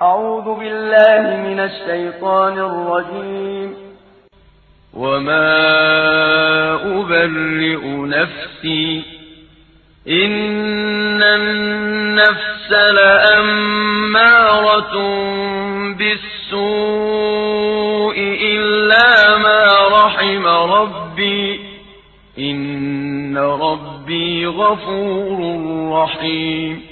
أعوذ بالله من الشيطان الرجيم. وما أبرئ نفسي إن النفس لأمارة بالسوء إلا ما رحم ربي إن ربي غفور رحيم.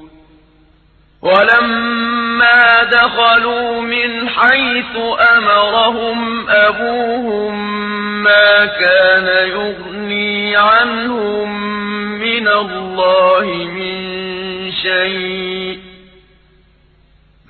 ولما دخلوا من حيث أمرهم أبوهم ما كان يغني عنهم من الله من شيء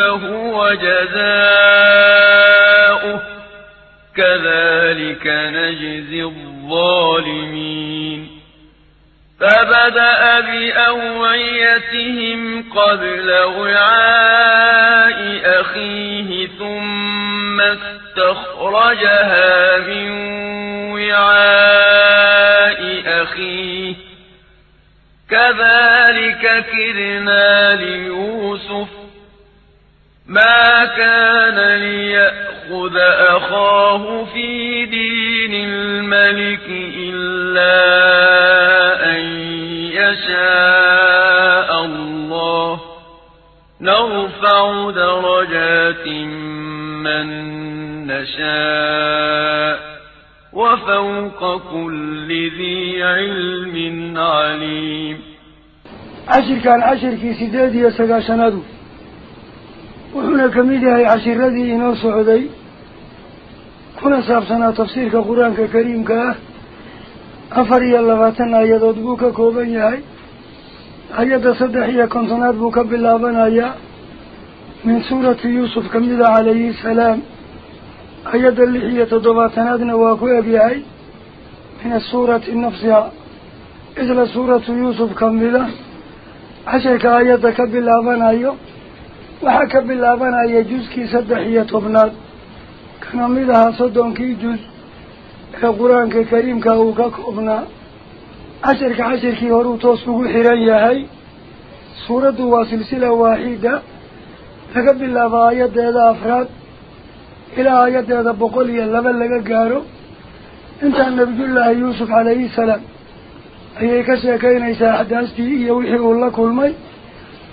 فهو جزاؤه. كذلك نجزي الظالمين. فبدأ بأوعيتهم قبل وعاء أخيه ثم استخرجها من وعاء أخيه. كذلك كدنا ليوسف ما كان ليأخذ أخاه في دين الملك إلا أن يشاء الله نرفع درجات من نشاء وفوق كل ذي علم عليم عشر كان عشر كي سداد يسقى سندو وحنا كميدها عشر الذي ينص عدي كنا سابسنا تفسير كقرآن كريم كاه أفري اللغاتنا آيات بوك كوبن ياي. آيات صدح يا كنتنات بوك باللابن آيا. من سورة يوسف كمدة عليه السلام. أيضا اللحية ضباطناتنا واكو أبيعي من السورة نفسها إذن سورة يوسف كمدة عشرك وحكى باللابان أي جزء كي سدحية طبنات كان مدها صدون كي جزء القرآن الكريم كاوكا كوبنا عشرك عشرك هرو توسبه حران يهي سورة وسلسلة واحدة لقد الله آيات هذا أفراد إلى آيات هذا بقولي اللبن لقى قارو انت النبي الله يوسف عليه السلام أي كسيكين إيسا أحداثتي يوحي الله كل مي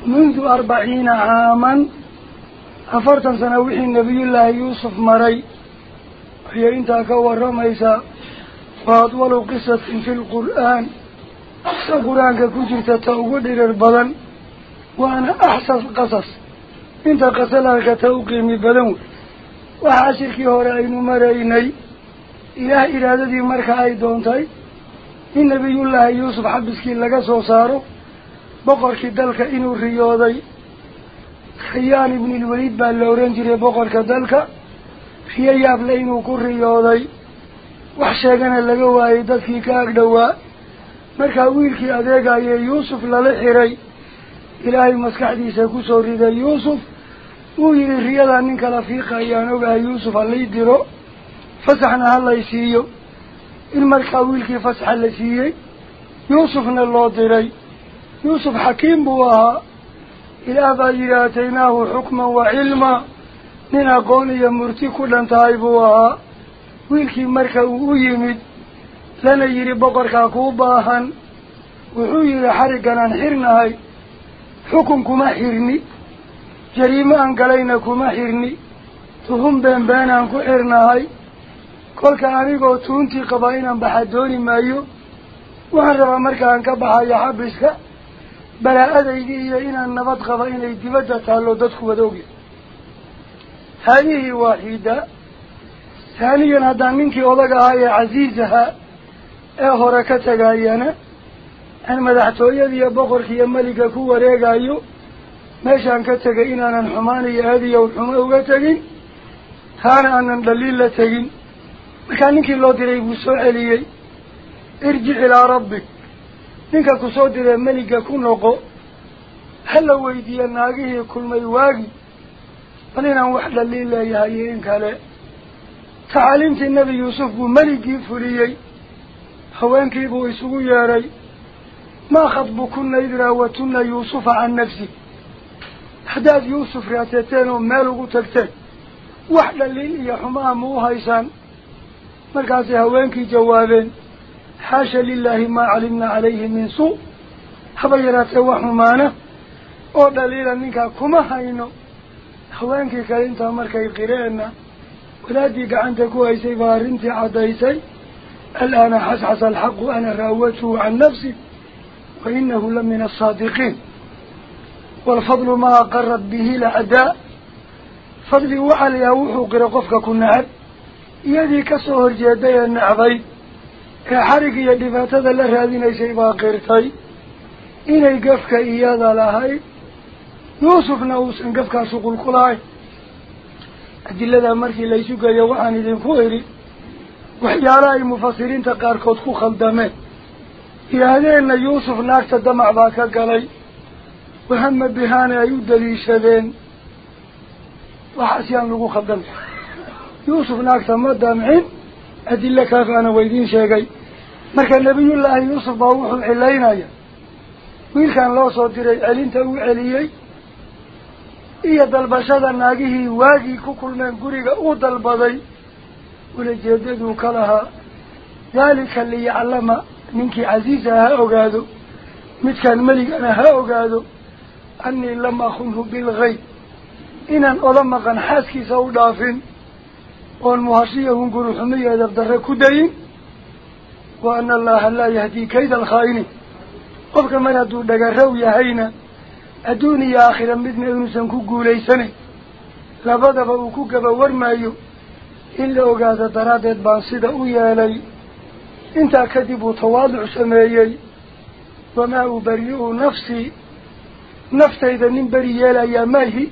منذ أربعين عاما أفرتا سنوحي النبي الله يوسف مري. هي إنت أكور رميسا وأطول قصة في القرآن. القرآن كجرت تأودر البلن وأنا أحسن قصص. إنت كتوقيمي بلن وحاشركي هورين مريني إله إرادتي مركا أي دونتي إن نبي الله يوسف بقركي دلك إنو رياضي خيان ابن الوليد باللورنجري بقرك دلك خياب لإنو كو رياضي وحشاقنا لغا وايدتكي كاك دواء مركا ويلكي أديقا يوسف للحري إلهي مسكحديسا كسو ريدا يوسف ويلي رياضا ننك لفيقا يانوغا يوسف اللي يديرو فسحنا هلا يسيو المركا ويلكي فسح اللي سيي يوسفنا الله ديري يوسف حكيم بواها إلى باجر آتيناه حكما وعلما من أقول مرتي كلا تاي بواها ويلكي مركا ويمد. لنا يري بقركا كوباها وحيري حرقنا نحرناي حكم كما حرني. جريمة أنقلينا كما حرني. تهم بين بين tuuntii qabaa inaan baxa dooni maayo waxaan rabaa markaan ka baxayo xabiska taallo dadku wada ogya haadihii waaxida haaniyan haddaan ninkii odag ahaa ee casiiz ahaa ee hore ka tagayana aan madaxtooyadiiyo boqorka iyo meliga ku wareegayo meeshaan ka tegay inaanan xumaan iyo aadiyow xumo uga tegin taana aanan dhaliil la tegin markaa ninkii loo diray buu soo celiyey irjic ilaa rabbik noqo hala weydiiya naagihii kulmay waagi bal inaan wax dhaliil leeyahay iyo in kale tacaaliimtii nebi yuusuf buu meligii fuliyey haweenkii buu isugu yeedhay maa khadbukuna id raawatuna yuusufa can nafsi haddaad yuusuf raateteen oo meel ugu tagteen wax dhaliil iyo xumaha ma u haysaan markaasay haweenkii jawaabeen حاشا لله ما علمنا عليه من سوء. حبيرات وحمانة أو دليل انك كما حينو حوانك كالانتا مركي قرينا ولاديك عندكو ايسي فارنتي عديسي. الآن حسحس الحق أنا راوته عن نفسي. وإنه لمن الصادقين. والفضل ما قرب به لعداء فضل وعلي أوحو قرقفك كنهر. يدي كسهر جيدي النعضي. Dhibaatada la raadinaysay baa qirtay inay gafka iyada lahayd yuusufna uusan gafkaasu qulqulahayn adiladaa markii laysu geeyo waxaan idinku idhi waxyaalaha ay mufasiriinta qaarkood ku khaldameen yidhaahdeenna yuusuf naagta damac baa ka galay wahama bihaana ay u daliishadeen waxaas yaan lagu khaldamay yuusuf naagta ma damcin waydiin sheegay marka nebiyullaahi yuusuf baa wuxuu cilaynaya wiilkan loo soo diray celinta uu celiyey iyo dalbashada naagihii waagii ku kulmeen guriga uu dalbaday ulajeedaduu ka lahaa daalika liyaclama ninkii casiisa ha ogaado midkaan meligana ha ogaado annii lam akunhu bilgayb inaan ola maqan xaaskiisa u dhaafin darre ku dayin wa ana allaha laa yahdii kayda alkhaa'iniin qofka mar hadduu dhagaraw yahayna adduun iyo aakhira midna inuusan ku guulaysanayn labadaba uu ku gabawarmaayo in la ogaado daraaddeed baan sida u yeelay intaa kadib uu tawaaduc sameeyey wamaa ubari'u nafsii naftayda nin beri yeelayaa maahi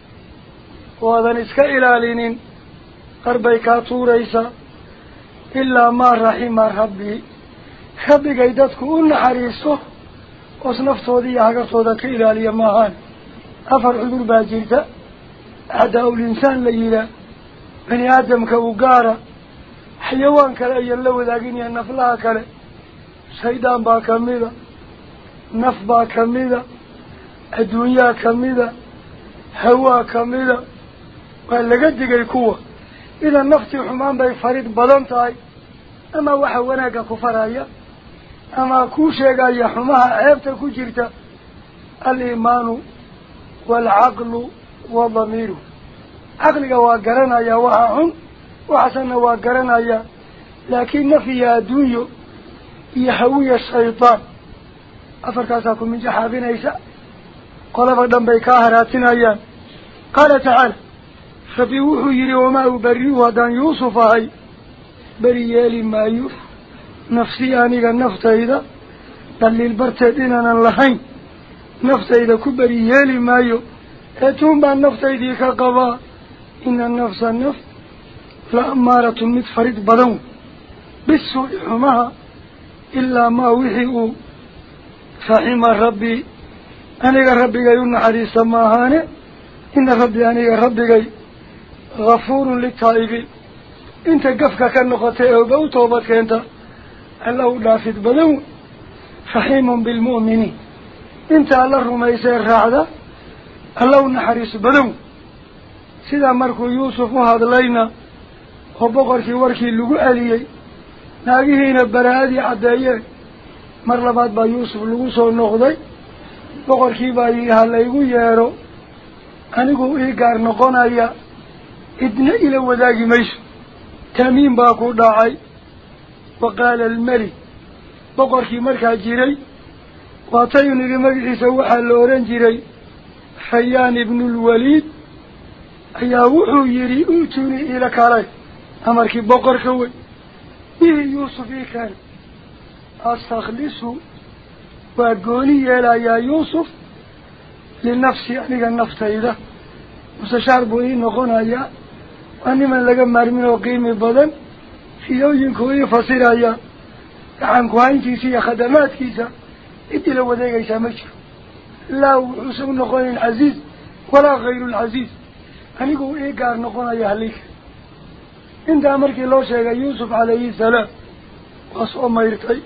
وهذا هذا نسك إلالين قربي كاتوريسا إلا ما رحم ربي. ربي قيدتك أن حريصه. وصنفته ذي حقصه ذاك إلالي ماهان أفر عذر باجرته أعداء الإنسان ليلا بني آدم كوقارة. حيوان كلا يلو ذاكين ينفلها كلا. كميدا ولقد دقي كوة. إذا نفتي حمان باي فريد بلانتاي أما وحا وناك كفرايا. أما كوشيغا يا حماها عيبتا كجرتا الإيمان والعقل والضمير. عقلك واقرنا يا هم وحسن واقرنا يا. لكن نفي دنيا يحوي الشيطان. أفركاساكم من جحابين إيسا قال قال فبيوحو يري وما أبريو هدان يوسف هاي بريالي مايو نفسي آنيغا النفط إذا بل البرتدين أنا اللهين نفط إذا كبريالي مايو أتون بان نفط إذا كقبا. إن النفس النفط لأمارة متفرد بدون. بالسوء حمها إلا ما وحيوا فحم ربي. أنا ربي يون حديث ماهانه إن ربي أنا ربي غفور للتائبين. انت قفك كالنقطة أو توبتك أنت. الله لافت بدو فحيم بالمؤمنين. انت الله رميسير راعدا. الله نحريس بدو سيدا مركو يوسف وهذا لينا. وبقركي وركي لقو أليي. naagihiina baraadii caddeeyeen mar labaad baa yuusuf lagu soo noqday boqorkii baa ha laygu yeedho anigu ii إذن إلى وذاك ميش. تميم باكو داعي. وقال المري. بقر في مركا جيري. واتيني لمجح سوحا لوران جيري. حيان ابن الوليد. أياوه يري أوتوني إلى كاري. أمرك بقر كوي. إيه يوسف كان أستخلصه. وأقولي إلى يا يوسف. لنفسي أنك النفط إذا. وسشاربوني نغنى يا. من لقى مرمين وقيم بدن في يوجين كوي فصير يا عن كوين كيسية خدمات كيسا إدي لو ذيك إيسا مشر لا وسم نقول العزيز ولا غير العزيز أني قو إيه قار نقونا يا هليك intaa markii loo sheegay yuusuf calayhi salaam waa soo mayrtay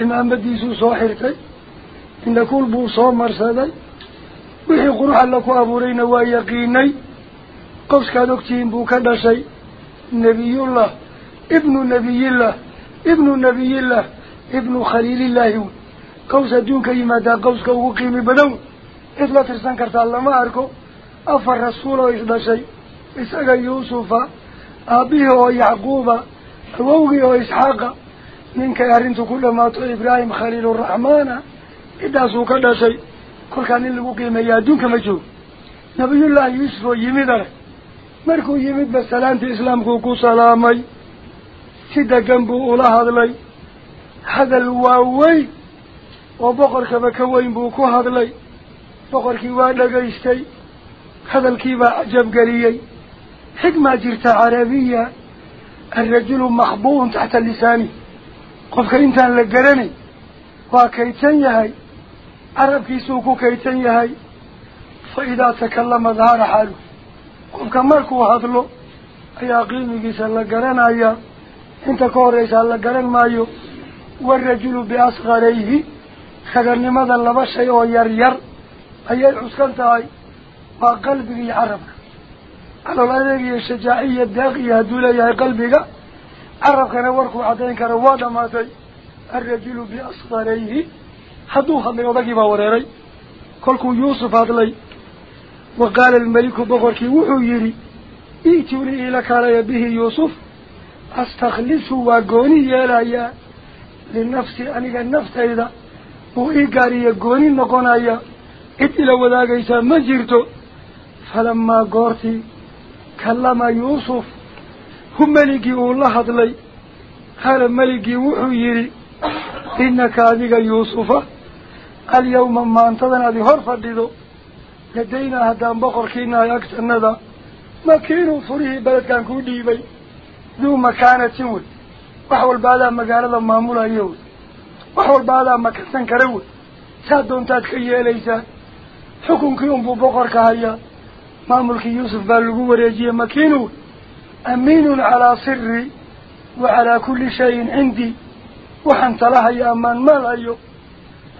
imaamadiisuu soo xirtay indhakuul buu soo marsaday wixii qurux alla ku abuurayna waa yaqiinay qofskaad ogtihiin buu ka dhashay nebiyullah ibnu nebiyillah ibnu nebiyillah ibnu khaliilillaahi wey qaws adduunka yimaadaa qawska ugu qiimi badan wey cid la tirsan kartaa lama arko afar rasuul oo isdhashay isaga yuusufa aabihii oo yacquuba awowgii oo isxaaqa ninkay arrintu ku dhammaato ibraahim khaliiluraxmaana ciddaasuu ka dhashay kolkaa nin lagu qiimeeya adduunka ma joogo nabiyullaahi yuusuf oo yimid arag مركو يبيد بسلامة إسلام كو سلامي سيدا قنبو أولاهاد لي هذا الواوي وبقر كبكوين بوكو هاد لي بقر كيوان لغيستي هذا الكيبا عجب قليي حكمة جرت عربية الرجل محبون تحت اللساني قفك انتان لقرني وكيتان يهي عرب كيسوكو كيتان يهي فإذا تكلم ظهر حاله قفك مركو هذلو أي أقيمي كيسا لقرنا أيا انت كوريسا لقرن مايو والرجل بأصغريه خدر لماذا لبشي ويرير أي الحسكنتهاي وقلبه عربك على الأداء الشجاعية الداقية دولة قلبك عرف كان وركو عدين كان وادا ماتي الرجل بأصغريه حدوها من وضعي باوريري كلكو يوسف هذلي وقال الملك بغركي وحو يري ائتوني إلى كالي به يوسف أستخلصه وقوني يا لنفسي أنيق النفس إذا وإيقاري يقوني نقونايا إتلا وذاقيسا ما جرتو فلما قرتي كلم يوسف هم ملكي الله هدلي قال ملكي وحو يري إنك أذيك يوسف اليوم ما أنتظن هذه هرفة لذو لدينا هدام بقر كينا يكتن ذا مكينو فريه بلد كان كودي بي ذو مكانة سنول وحول بعدا مقالة مامولا يوز. وحول بعدا مكسن كرول سادون تاتكي ليسا. حكم كيوم بو بقر كهيا. مامولك يوسف بالغو وريجي مكينو. أمين على سري. وعلى كل شيء عندي. وحنت لها يا أمان مال أيو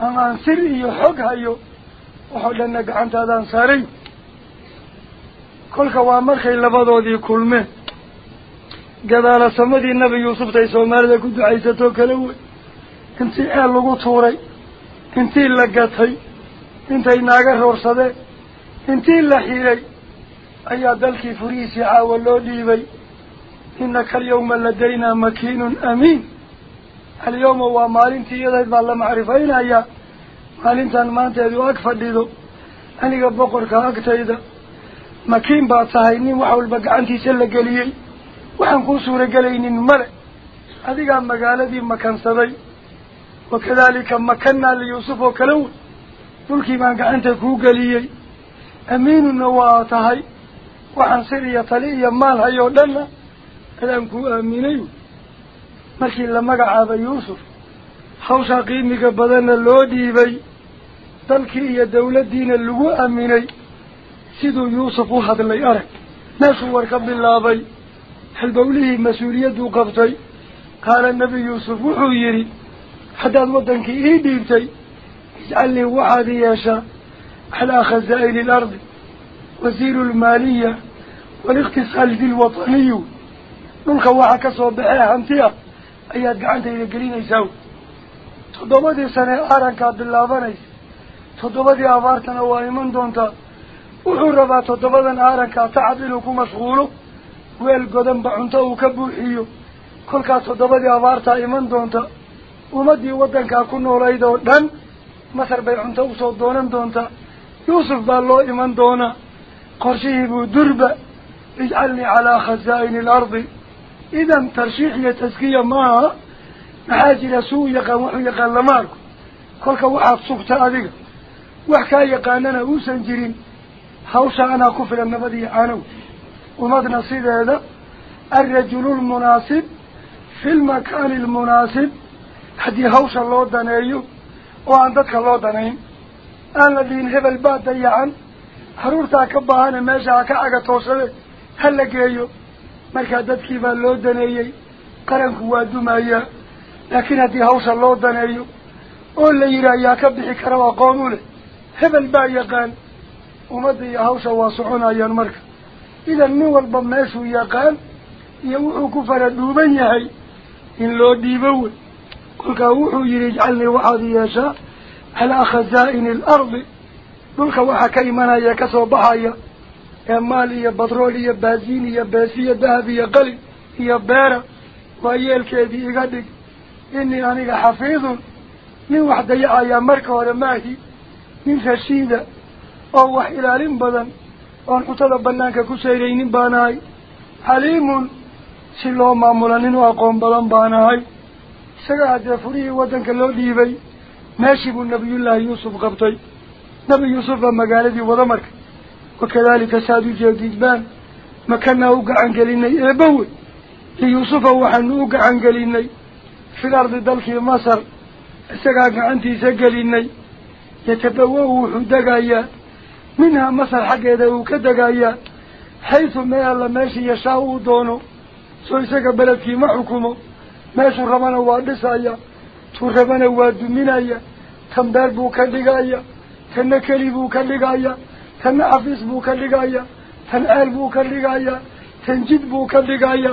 أمان سري يحق أيو وحولنا قعنت هذا ساري كل كوامرك إلا بدو ذي كل من قدال سمدي النبي يوسف تي سومال ذا كنت عيساتو كلوي انتي أهل لغو توري انتي لقاتي انتي ناقر رورسده انتي لحيري ايا دلكي فريسي عاولو ديبي إنك اليوم لدينا مكين أمين اليوم هو مالنتي أيا مالنتان ما انت يدو أكفر ديدو أني بقرك أكتايدا مكين باطهيني وحول بقعنتي سلق ليي وحنكو سورة قلينين ملع هذه قام مقالة مكان صدي وكذلك مكنا ليوسف وكلون. تلكي ما قعنت كو قليي أمين النواطهي وحن سرية لي مال هيو لنا. كلام كو أمينيو. markii la magacaabay yuusuf حوش قيمك بدن لو ديبي تنكي يا دولة دين اللقوء أميني سيدو يوسف أحد اللي أرك ناس واركب اللابي حل بوليه مسؤولية وقفتي قال النبي يوسف وحويري حتى الوطنك إيدي ديبتي اجعل لي وعد ياشا على خزائن الأرض وزير المالية والاقتصال دي الوطني ننخوا عكسوا بها همتيا أياد قعنت إلى قليل يساوي rabaa toddobadan aarankaa tacab inuu ku mashquulo weel godanba cunto uu ka buuxiyo kolkaa toddobadii abaartaa iman doonta ummaddii waddankaa ku noolayd oo dhan masar bay cunto usoo doonan doontaa yuusuf baa loo iman doonaa qorshihii buu durba ijcalnii calaa khazaa'ini alardi idan tarshiix iyo taskiya maaha محاجل سوء يقال وحن يقال لمارك كلك وحاة صغتا ذيك وحكا يقالنا وسنجرين حوشا أنا كفر النبضي عنو ومدنا صيد هذا؟ الرجل المناسب في المكان المناسب. حدي حوشا الله دانيو وعندتك الله دانيو الذي انهب الباد دي عن حرورتا كبهانا ماشا كعقا توصل هل لك ايو ملكا دادكي فالله دانيو قرنك وادو مايه لكن هذه هوس الله دنيو. قول لي رأي كبدي كرام قانوله هبل باي قان ومضي هوس واسعنا ينمرك إذا نور بمس ويقان يوقف فردو من يحي إن لو ديبول كل كوه يرجعني واحد يشاء على خزائن الأرض. كل كوه كيمنا يكسب بحية أمالي يا بطرولي يا بازيني يا باسي يا ذهبي يا قلي يا بارة ويا الكادي يقدك. Dayacayaa marka hore maahi nin rashiida oo wax ilaalin badan oon cuntada banaanka ku sayraynin baan ahay xaliimun si loo maamula nin u aqoon badan baan ahay isaga haddee furihii waddanka loo dhiibay meeshii buu nabiyullaahi yuusuf qabtay nebi yuusuf baa magaaladii wada marka wakadalika saad ujeedid baan makanaa u gacan gelinay eebbawe liyuusufa waxaanu u gacan gelinay xaysu mee alla meeshii yashaa uu doono soo isaga beledkii ma xukumo meeshuu rabana waa dhisaya tuu rabana waa duminaya tan beer buu ka dhigaya tanna keli buu ka dhigaya tanna xafiis buu ka dhigaya tan ceel buu ka dhigaya tan jid buu ka dhigaya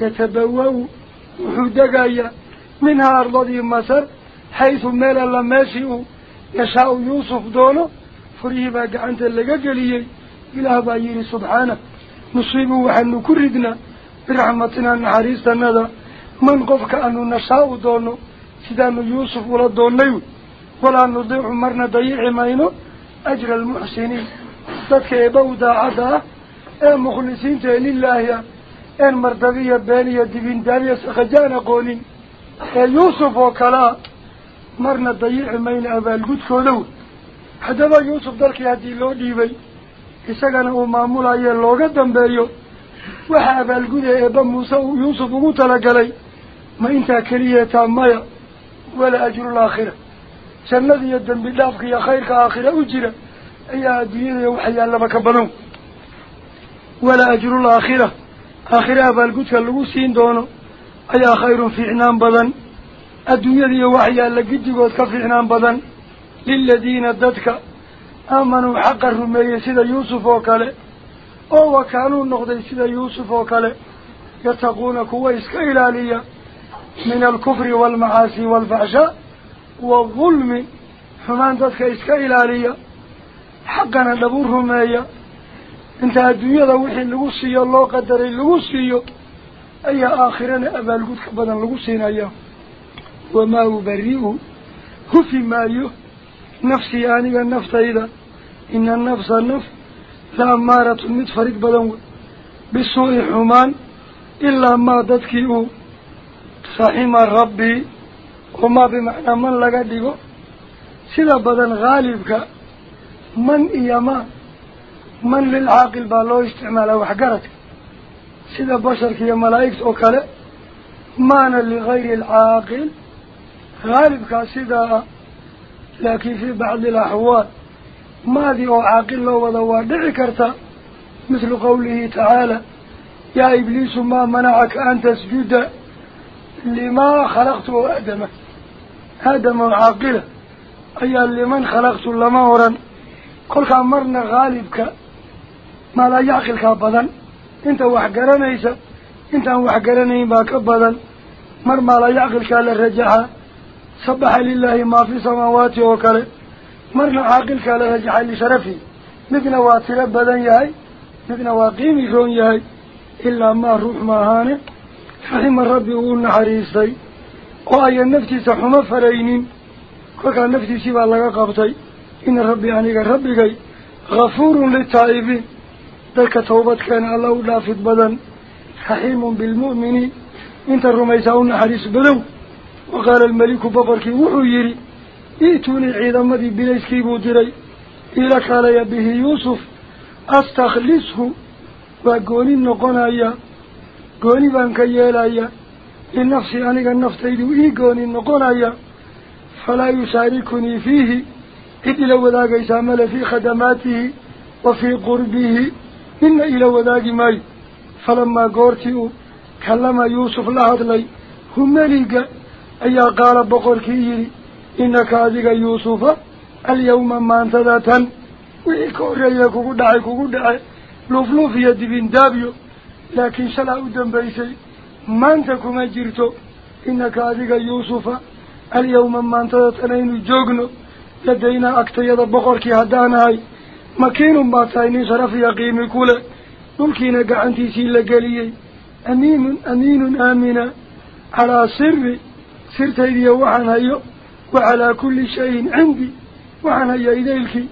yatabawa-u wuxuu meeshii uu yashaa-u yuusuf doono furihii baa gacanta laga geliyey ilaah baa yidhi subxaana nusiibu waxaanu ku ridnaa biraxmatinaa naxariistanada man qofka aanu nashaau doono sidaanu yuusuf ula doonnay walaa nudiicu marna dayici mayno ajra almuxsiniin dadka eebba u daacadda ah ee lilaahi ah een mardabiya been iyo dibindaaniya sakajaan aqoonin oo kalea marna dayici mayna abaalgudkooda wey haddaba yuusuf dalkii haddii loo dhiibay isagana uu maamulaye looga dambeeyo waxa abaalguda eebba muuse uu yuusuf ugu talagalay ma intaa keliyeetaa maya wala ajrul aakhira jannada iyo dembi dhaafka iyo khayrka aakhira u jira ayaa adduunyada waxa yaallaba ka badan wala ajrul aakhira aakhira abaalgudka lagu siin doono أي خير في عنام بدن الدنيا دي وحيا لقد قد كفي عنام بدن للذين ادتك آمنوا حقا رمي سيدة يوسف وكاله أو وكانوا النقضي سيدة يوسف وكال يتقون كويس كإلالية من الكفر والمعاصي والفعشاء والظلم فمان ذاتك إسكا إلالية حقنا دبور رمي انت الدنيا ذا وحي اللغوصية الله قدر اللغوصية abaalgudka badan lagu siinaya wamaa ubari'u hufi maayo nafsii aniga naftayda ina nafsa naf la amaaratun mid farig badan wey bisuu'i xumaan ilaa maa dadkii uu raxima rabbii wamaa bimacnaa man laga dhigo sida badan haalibka man iyo ma man lilcaaqil baa loo isticmaalaa waxgaradka سيدا بشرك يا ملايكس أكله مانا لغير العاقل. غالبك سيدا. لكن في بعض الأحوال. ما ذي عاقل وضوى دعي كرتا. مثل قوله تعالى. يا إبليس ما منعك أن تسجد لما خلقت آدم آدم العاقلة أي لمن خلقت لما ورن. قلت أمرنا غالبك ما لا يعقلك أبداً badan mar maalaa yacqilkaa la rajaxaa sabaxa lilaahi maa fi samaawaati oo kale marna caaqilkaa la rajaxay lisharafi midna waa tiro badan yahay midna waa qiimi roon yahay ilaa maa ruux maahaane raxima rabbi uu naxariistay oo ayan naftiisa xumo faraynin kolkaa naftiisii baa laga qabtay ina rabbi aniga rabbigay hafuurun litaa'ibiin ذلك توبت كان الله لافت بدن ححيم بالمؤمن. انت الرميزاون حريص بدن وقال الملك ببرك وحييري ايتوني عيدمدي بليس كيبو بودري إلى قال به يوسف أستخلصه. وقوني نقونا يا قوني بانك يالا يا النفسي أنيقا نفتي دو إي قوني نقونا يا فلا يشاركني فيه. إذ ذاك إسامل في خدماته. وفي قربه. Wadaagi maayo falamaa goortii uu kallama yuusuf la hadlay hu meliga ayaa qaala boqorkii yidhi innaka adiga yuusufa alyawma maantada tan wixii ka horreeye kugu dhacay kugu dhace luufluuf iyo dibindaabyo laakiin shalaa u dambaysay maanta kuma jirto innaka adiga yuusufa alyawma maantada tan aynu joogno ladaynaa agtayada boqorkii haddaan ahay مكين ما تاين صرف يقيم كل ممكن قعنتي سي لغلي امين امين امنا على سر سرتي دي وحن هيو وعلى كل شيء عندي وحن هي ايديلك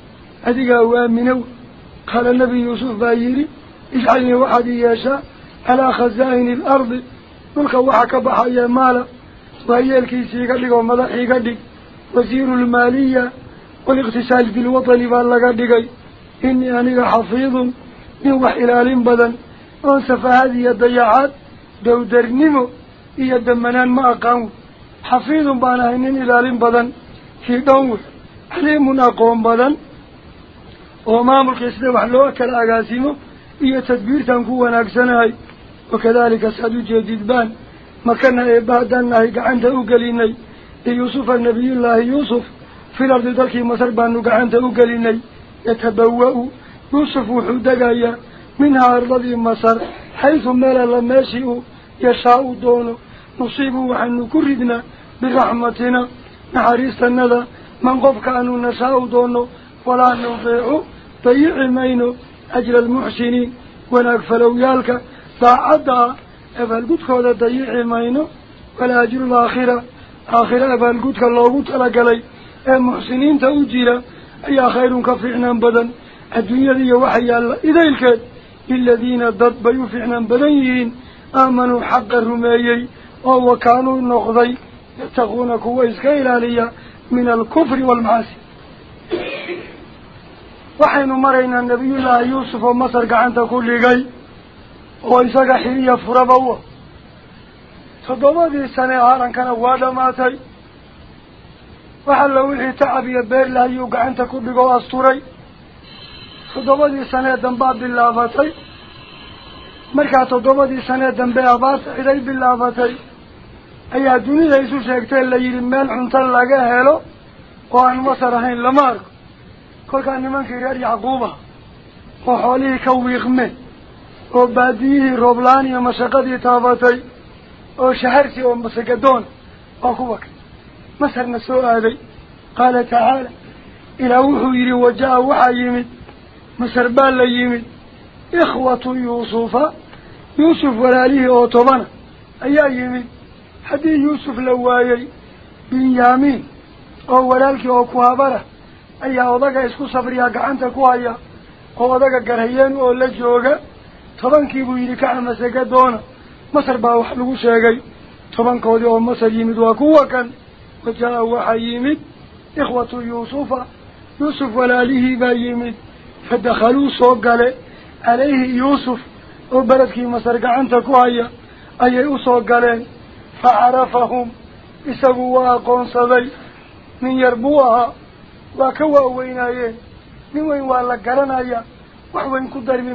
اديغا وامنو قال النبي يوسف بايري اجعلني واحد ياشا على خزائن الأرض ملك وحك بحا يا مالا وايلك سي غديغو مدخي غدي وزير الماليه والاقتصاد بالوطن والله غديغي inii aniga xafiidun nin wax ilaalin badan oon safaahad iyo dayacaad dowdarnimo iyo damanaan ma aqaan wey xafiidun baan ahay nin ilaalin badan kii dhown wey caliimun aqoon badan oo maamulka sida wax loo kala agaasimo iyo tadbiirtaan ku wanaagsanahay wakadalika saad ujeedid baan makana eebba haddaan nahay gacanta u يتبوأ. يوسف حدقايا منها أرض مصر حيث مال لماسه يشاء دونه نصيبه وحن كردنا برحمتنا. نعريس النذا من قفك أنه نشاء دونه ولا نضيعه بيع مينه أجل المحسنين ولك يالك ضاع أفل قدك ولا ضيع مينه ولا أجل الآخرة. آخرة أفل قدك الله قدك لك لي المحسنين تأجيله أي خير كفعنا بدن. الدنيا دي وحي الله. إذا الكاد. الذين ضد بيفعنا بدنيين آمنوا حق الرميي وهو كانوا النقضي يتقون كويس كإلالية من الكفر والمعاصي. وحين مرينا النبي الله يوسف ومصر قعنت كل قي. وإساق حرية فربوة. تضمدي السنة هارا كان وادا ماتي وحل وحي تعب يبير الله يقعنت كل قي أسطوري تضمدي السنة دنباب بالله فاتي sheegtee la yidhi meel cunto laga helo oo aan masar ahayn lama arko kolkaa nimankii reer yacquuba oo xoolihii ka wiiqmeen oo baadiyihii rooblaan iyo mashaqadii taabatay oo shaharsi oo masagadoona waa kuwa kale la yimid ikhwatu yuusufa yuusuf walaalihii oo tobana ayaa yimid haddii yuusuf la waayey binyaamiin oo walaalkii oo ku habara ayaa odaga isku sabriyaa gacanta ku haya oo odaga garhayeen oo la jooga tobankii buu yidhi kaca masega doona masar baa wax lagu sheegay tobankoodii oo masar yimid waa kuwa kan wajaa waxaa yimid ikhwatu yuusufa yuusuf walaalihii baa yimid fadakhaluu soo gale calayhi yuusuf oo beledkii masar gacanta ku haya ayay usoo galeen fa carafahum isagu waa aqoonsaday nin yar buu ahaa waa ka waaweynaayeen nin weyn waa la garanaya wax weyn ku darmi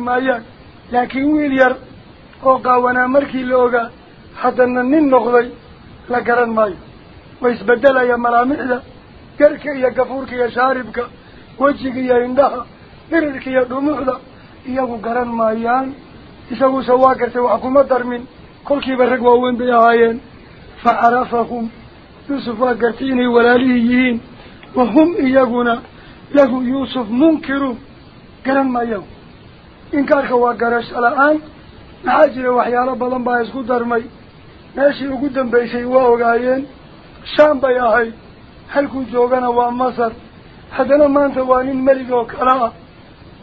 iyo gafuurka iyo shaaribka wejiga iyo indhaha dhirirka iyo dhumucda iyagu garan maayaan isaguse waa gartay wax kuma darmin kolkiiba rag waaweyn bay ahaayeen fa carafahum yuusuf waa gartay inay walaalihii yihiin wahum iyaguna lahu yuusuf munkiruun garan maayaan inkaarka waa garasho la-aan maxaa jira waxyaalo badan baa isku darmay meeshii ugu dambaysay waa ogaayeen maanta waa nin melig oo kale ah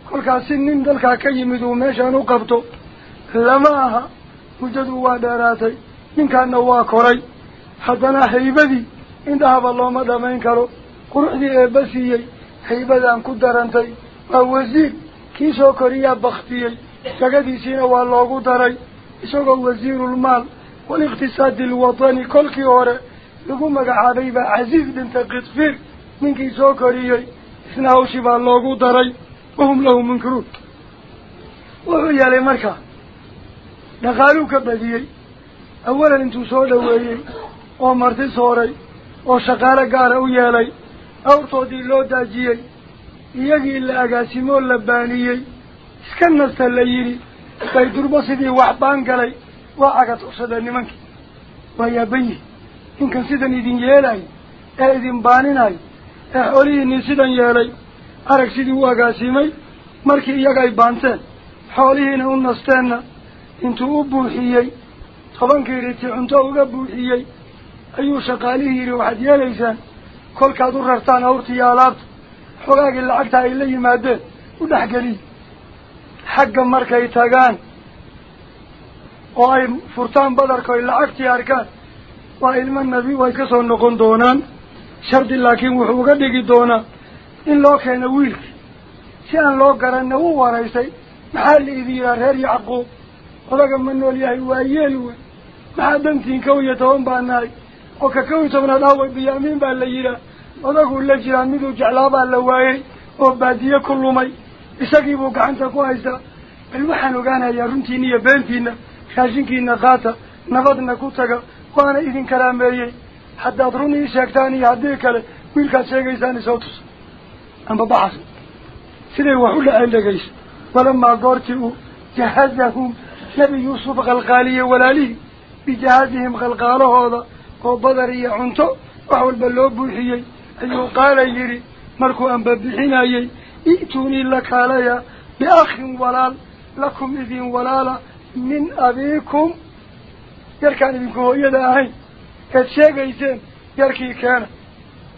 kolkaasi nin dalkaa ka yimid uu meeshaan u qabto lama aha muddadu waa dheeraatay ninkaana waa koray haddana haybadii indhahaba looma dhamayn karo quruxdii eebba siiyey haybadaan ku darantay waa wasiir kii soo koriyaa baktiyey jagadiisiina waa loogu daray isagoo wasiirulmaal waliqtisaadi alwatani kolkii hore hawshii baa loogu daray wahum lahu munkiruun wuxuu yeelay markaa dhaqaaluu ka badiyey awalan intuu soo dhaweeyey oo marti sooray oo shaqaalo gaara u yeelay awrtoodii loo daajiyey iyagii la agaasimoo la baaniyey iska nasta la yidhi bay durbo sidii wax baan galay waa caga tugsada nimankii waa yaaban yihi ninkan sidan idin yeelayo ee idin baaninayo ee xoolihiinii sidan yeelay arag sidii u agaasimay markii iyaga ay baanteen xoolihiina u nasteenna intuu u buuxiyey tobankii riti cunto uga buuxiyey ayuu shaqaalihii yidhi waxaad yeelaysaan kolkaad u rartaan awrta iyo alaabta xogaagii lacagta ay la yimaadeen u dhexgeliy xagga markay tagaan oo ay furtaan badarka ay lacagtii arkaan loo garanna u waraysay maxaa la idin yidhaha reer yacquub odaga ma nool yahay waa yeel wey maxaa dantiin kow iyo toban baa nahay oo ka kow iyo tobnaad aaway biyaamiin baa la yidhaah odaguu la jiraa miduu jeclaabaa la waayey oo baadiye ku lumay isagiibuu gacanta ku haystaa bal waxaan ogaanayaa runtiina iyo beentiina raashinkiina qaata nabadna ku taga وأنا اذن كلام بيه حتى اضروني شاكتاني هديك ويلك الشيقي ثاني صوتس. اما بحث سنه وحول أهل قيس ولما قرتئوا جهازهم نبي يوسف غلقالية ولا لي بجهزهم غلقاله هذا. هو بدر عنتو، وهو البلوب بوحيي. أيه قال يري. ملكو أنبا بحنايي ائتوني لك علي بأخ ولال. لكم إذن ولال من أبيكم من أبيكم يركان إذنكم هو يداهين كتشيق إيسين يركي كان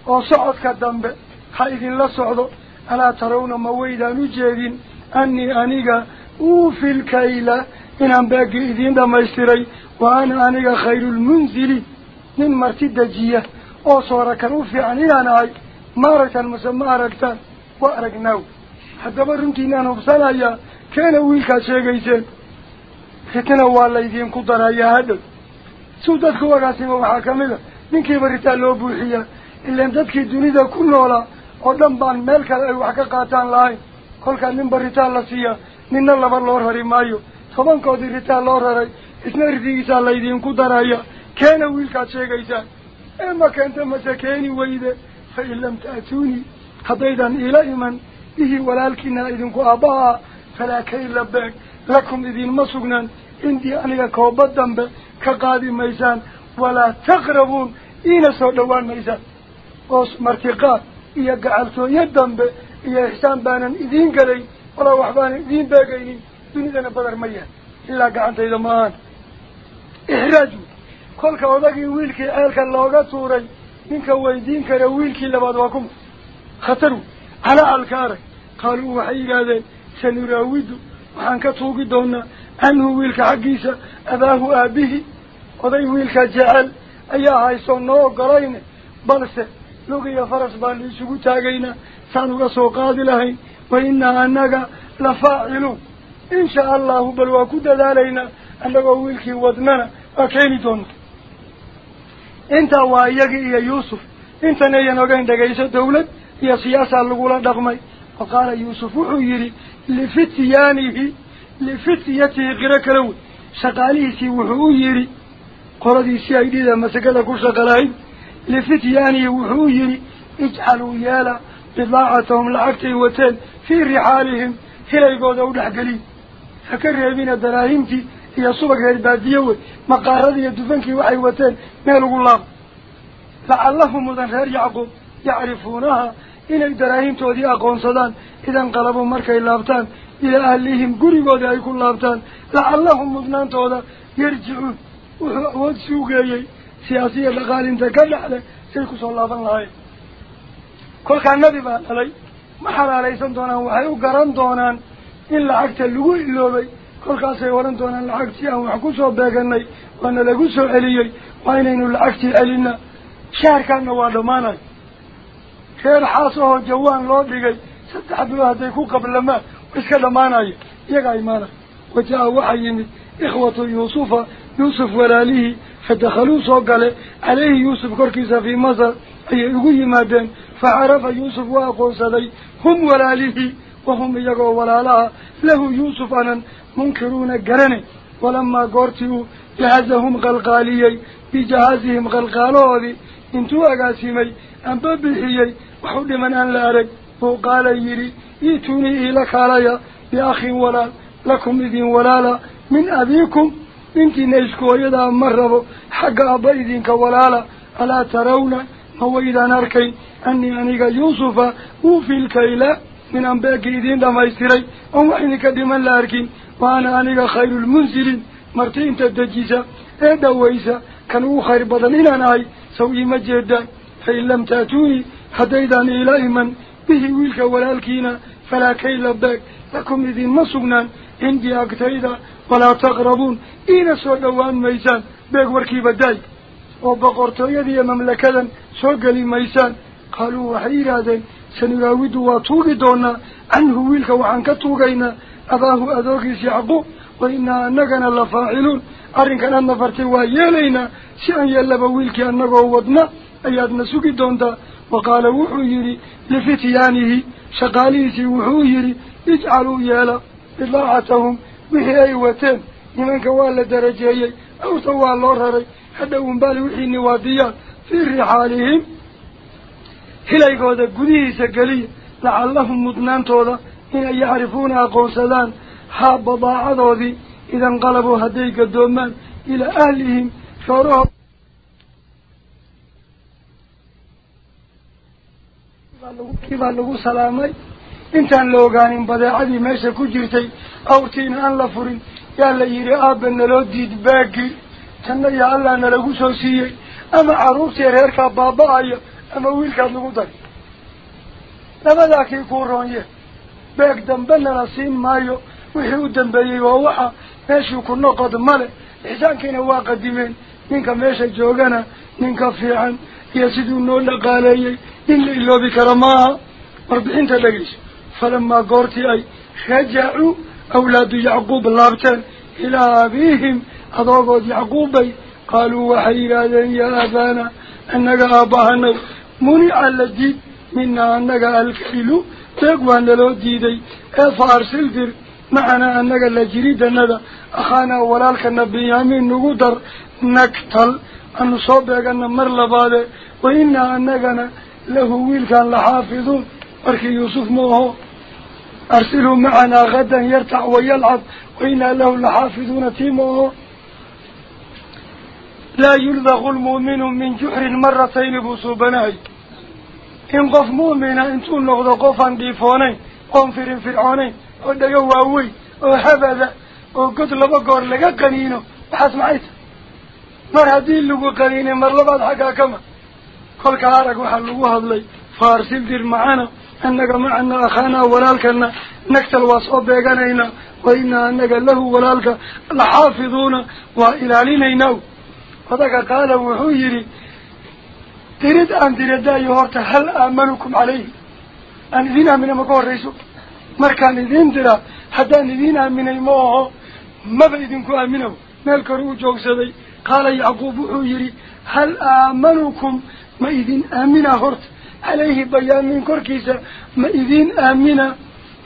وصعد كالدنب حيثين لا صعدوا ألا ترون مويدا نجيدين أني أنيقا أوفي الكيلة إن أنباقي إذين دم يستري وأنا أنيقا خير المنزلين من مرتد جيه oo soora kan u fiican inaan ahay ma aragtaan mase ma aragtaan wa aragnaaw haddaba runtiinaan hubsanayaa keena wiilkaad sheegayseen fitna waa laydinku darayaa hadhow suu dadku wagaasima waxaa kamid a ninkiiba ritaan loo buuxiyaa ilaan dadkii dunida ku noolaa oo dhan baan meel kale ay wax ka qaataan lahayn kolkaa ninba ritaan la siiyaa ninna laba loo rari maayo tobankoodii ritaan loo raray isna ridigiisaa laydinku daraya keena wiilkaad sheegaysaan إما كنت مسكيني وإذا فإن لم تأتوني هذا إلى إيمان به ولكن إذنكو أباها فلا كي لبك لكم إذن مسقنا إندي أنك كوبت دنب كقاضي ميسان ولا تقربون إين سودوان ميسان قوس مرتقات إيا قعلتو يدنب إيا إحسان بانا إذين قلي ولا وحبان إذين باقيني دوني بدر ميان إلا قعلت إذا مان. إحراجوا tuuray ninka weydiin kara wiilkii labaad waa kuma khataru calaa alka arag qaaluu waxay yidhaahdeen sanuraawidu waxaan ka tuugi doonaa noo ogolayne balse lug iyo faras baanu isugu taagaynaa saan uga soo qaadi lahayn wa innaa annaga la faaciluun insha allahu bal waa ku dadaalaynaa annagoo wiilkii wadnana waa keeni doona intaa waa iyagii iyo yuusuf intan ayan ogeyn dhegayso dawlad iyo siyaasaa lagula dhaqmay wa qaala yuusuf wuxuu yidhi lifityaanihi لفتيته غير كلو شقاليه سي وحو يري. قردي سي ايدي ما سكدا كو شقلاي لفتياني وحو يري. اجعلوا يالا بضاعتهم لعبتي وتن في رحالهم. في يقود أو دحغلي فكر يبينا دراهمتي هي صبح غير باديو مقاردي دفنكي وحي وتن ما لو لعلهم مدن غير يعقوب. يعرفونها. إن الدراهيم تودي أقوان صدان. إذا انقلبوا مركا إلا أبتان mudnaantooda yarjicuun wuxuu awood suugeeyey siyaasiya dhaqaalinta ka dhexle say kusoo laaban lahayn kolkaa nebi baa dhalay ma xalaalaysan doonaan waxay u garan doonaan in lacagta lagu iloobay kolkaasay odhan doonaan lacagtii aan wax kusoo beeganay waana lagu soo celiyey waa inaynu lacagtii celina shaharkaana waa dhammaanay reer xaas ahoo jawaan loo dhigay saddex bilood hadday ku qablamaan wa ikhwatu yuusufa yuusuf walaalihii fadakhaluu soo gale caleyhi yuusuf korkiisa fii masar ayay ugu yimaadeen facarafa yuusuf waa aqoonsaday hum walaalihii wahum iyagoo walaalaha lahu yuusuf anan munkiruuna garane walamaa goortii uu jahazahum qalqaaliyey bijahaazihim qalqaalahoodii intuu agaasimay amba bixiyey wax u dhiman aan la arag buu qaala yidhi iitunii iila kaalaya biakhin walaal lakum idin walaala min abiikum nintiina isku hooyadaa ma rabo xagga abba idinka walaala alaa tarawna ma waydaan arkayn anii aniga yuusufa uufilkayla min ambeeki idiin dhamaystiray oon wax idinka dhiman la arkin وأنا أنيق خير المنزلين مرتين تدجيسا إيدا ويسا كانوا خير بدن إلى ناي سوي مجدا فإن لم تأتوني حديدان إلى إيمان به ويلك ولا الكينا فلا كي لباك لكم إذن مصغنان عندي أكتيدا ولا تقربون إين سوى دوان ميسان بيك وركي بداي وبقرتو يدي مملكة سوى لي ميسان. قالوا وحيرادا سنراود وطوغي دونا. عنه ويلك وعنك توغينا أباه أذوكيس يعقوب وإنا أنكنا لفاعلون أرين كان نفرتي ويلينا. سيان يلب ويلك أنك ودنا. أيادنا سوكي دونتا وقال لفتيانه شقاليسي وحيري اجعلوا يالا إضاعتهم وحي أيوتين لمن كوال درجي أو لورهري حتى أنبال وحي النواديات في رحالهم. هلايقود قديه سقلي. لعلهم مدنان تودا. إن يعرفون أقوصدان حاب ذي إذا انقلبوا هديك الدومان إلى أهلهم. شعرهم كيف لغو سلامي la ogaanin badeecadii meesha ku jirtay awrtiina aan la furin yaa la yidhi aabba naloo diid baagii tanna yaa allah nalagu soo siiyey ama carruurtii reerkaa baaba-ayo ama wiilkaad lagu dari labadaa kii kuu roonye beeg dambe nala siin maayo wixii u dambeeyey waa waxa meeshuu ku noqod male ixsaankiina waa qadimeen ninka meesha joogana ninka fiican iyo siduu noo dhaqaaleeyey falamaa goortii ay rajacuu awlaadu yacquub laabteen ilaa abiihim adoogood yacquubbay qaaluu waxay yidhaahdeen yaa abaana annaga aabbahanow munica la diid minaa annaga alkaylu deeg waa naloo diiday ee fa arsil dir macanaa annaga la jiridanada akhaanaa walaalkana binyaamiin nagu dar nagtal anu soo beegana mar labaade wa inaa annagana wa inaa lahu laxaafiduuna tii ma aho laa yuldaqu lmu'minu min juxrin maratayni buu suubanahay in qof mu'mina intuu noqdo qofaan dhiifoonayn oon firin fircoonayn oo dhago waaweyn oo habada oo god laba goor laga qaniino waxaas maxay tahay mar haddii lagu qaniinay mar labaad xaggaa kama annaga macana akhaanaa walaalkana nagtal waa soo beeganaynaa wa inaa annaga lahu walaalka laxaafiduuna waa ilaalinaynaa odaga qaala wuxuu yidhi dirid aan diradaayo horta hal aamanukum calayhi aan idiin aamina ma ka horrayso markaan idiin diraa haddaan idiin aaminay ma aho maba idinku aaminaho meel kore u joogsaday qaala yacquub wuxuu yidhi hal aamanukum ما إذن آمنا هرت عليه بيان من كركيسة ما إذن آمنا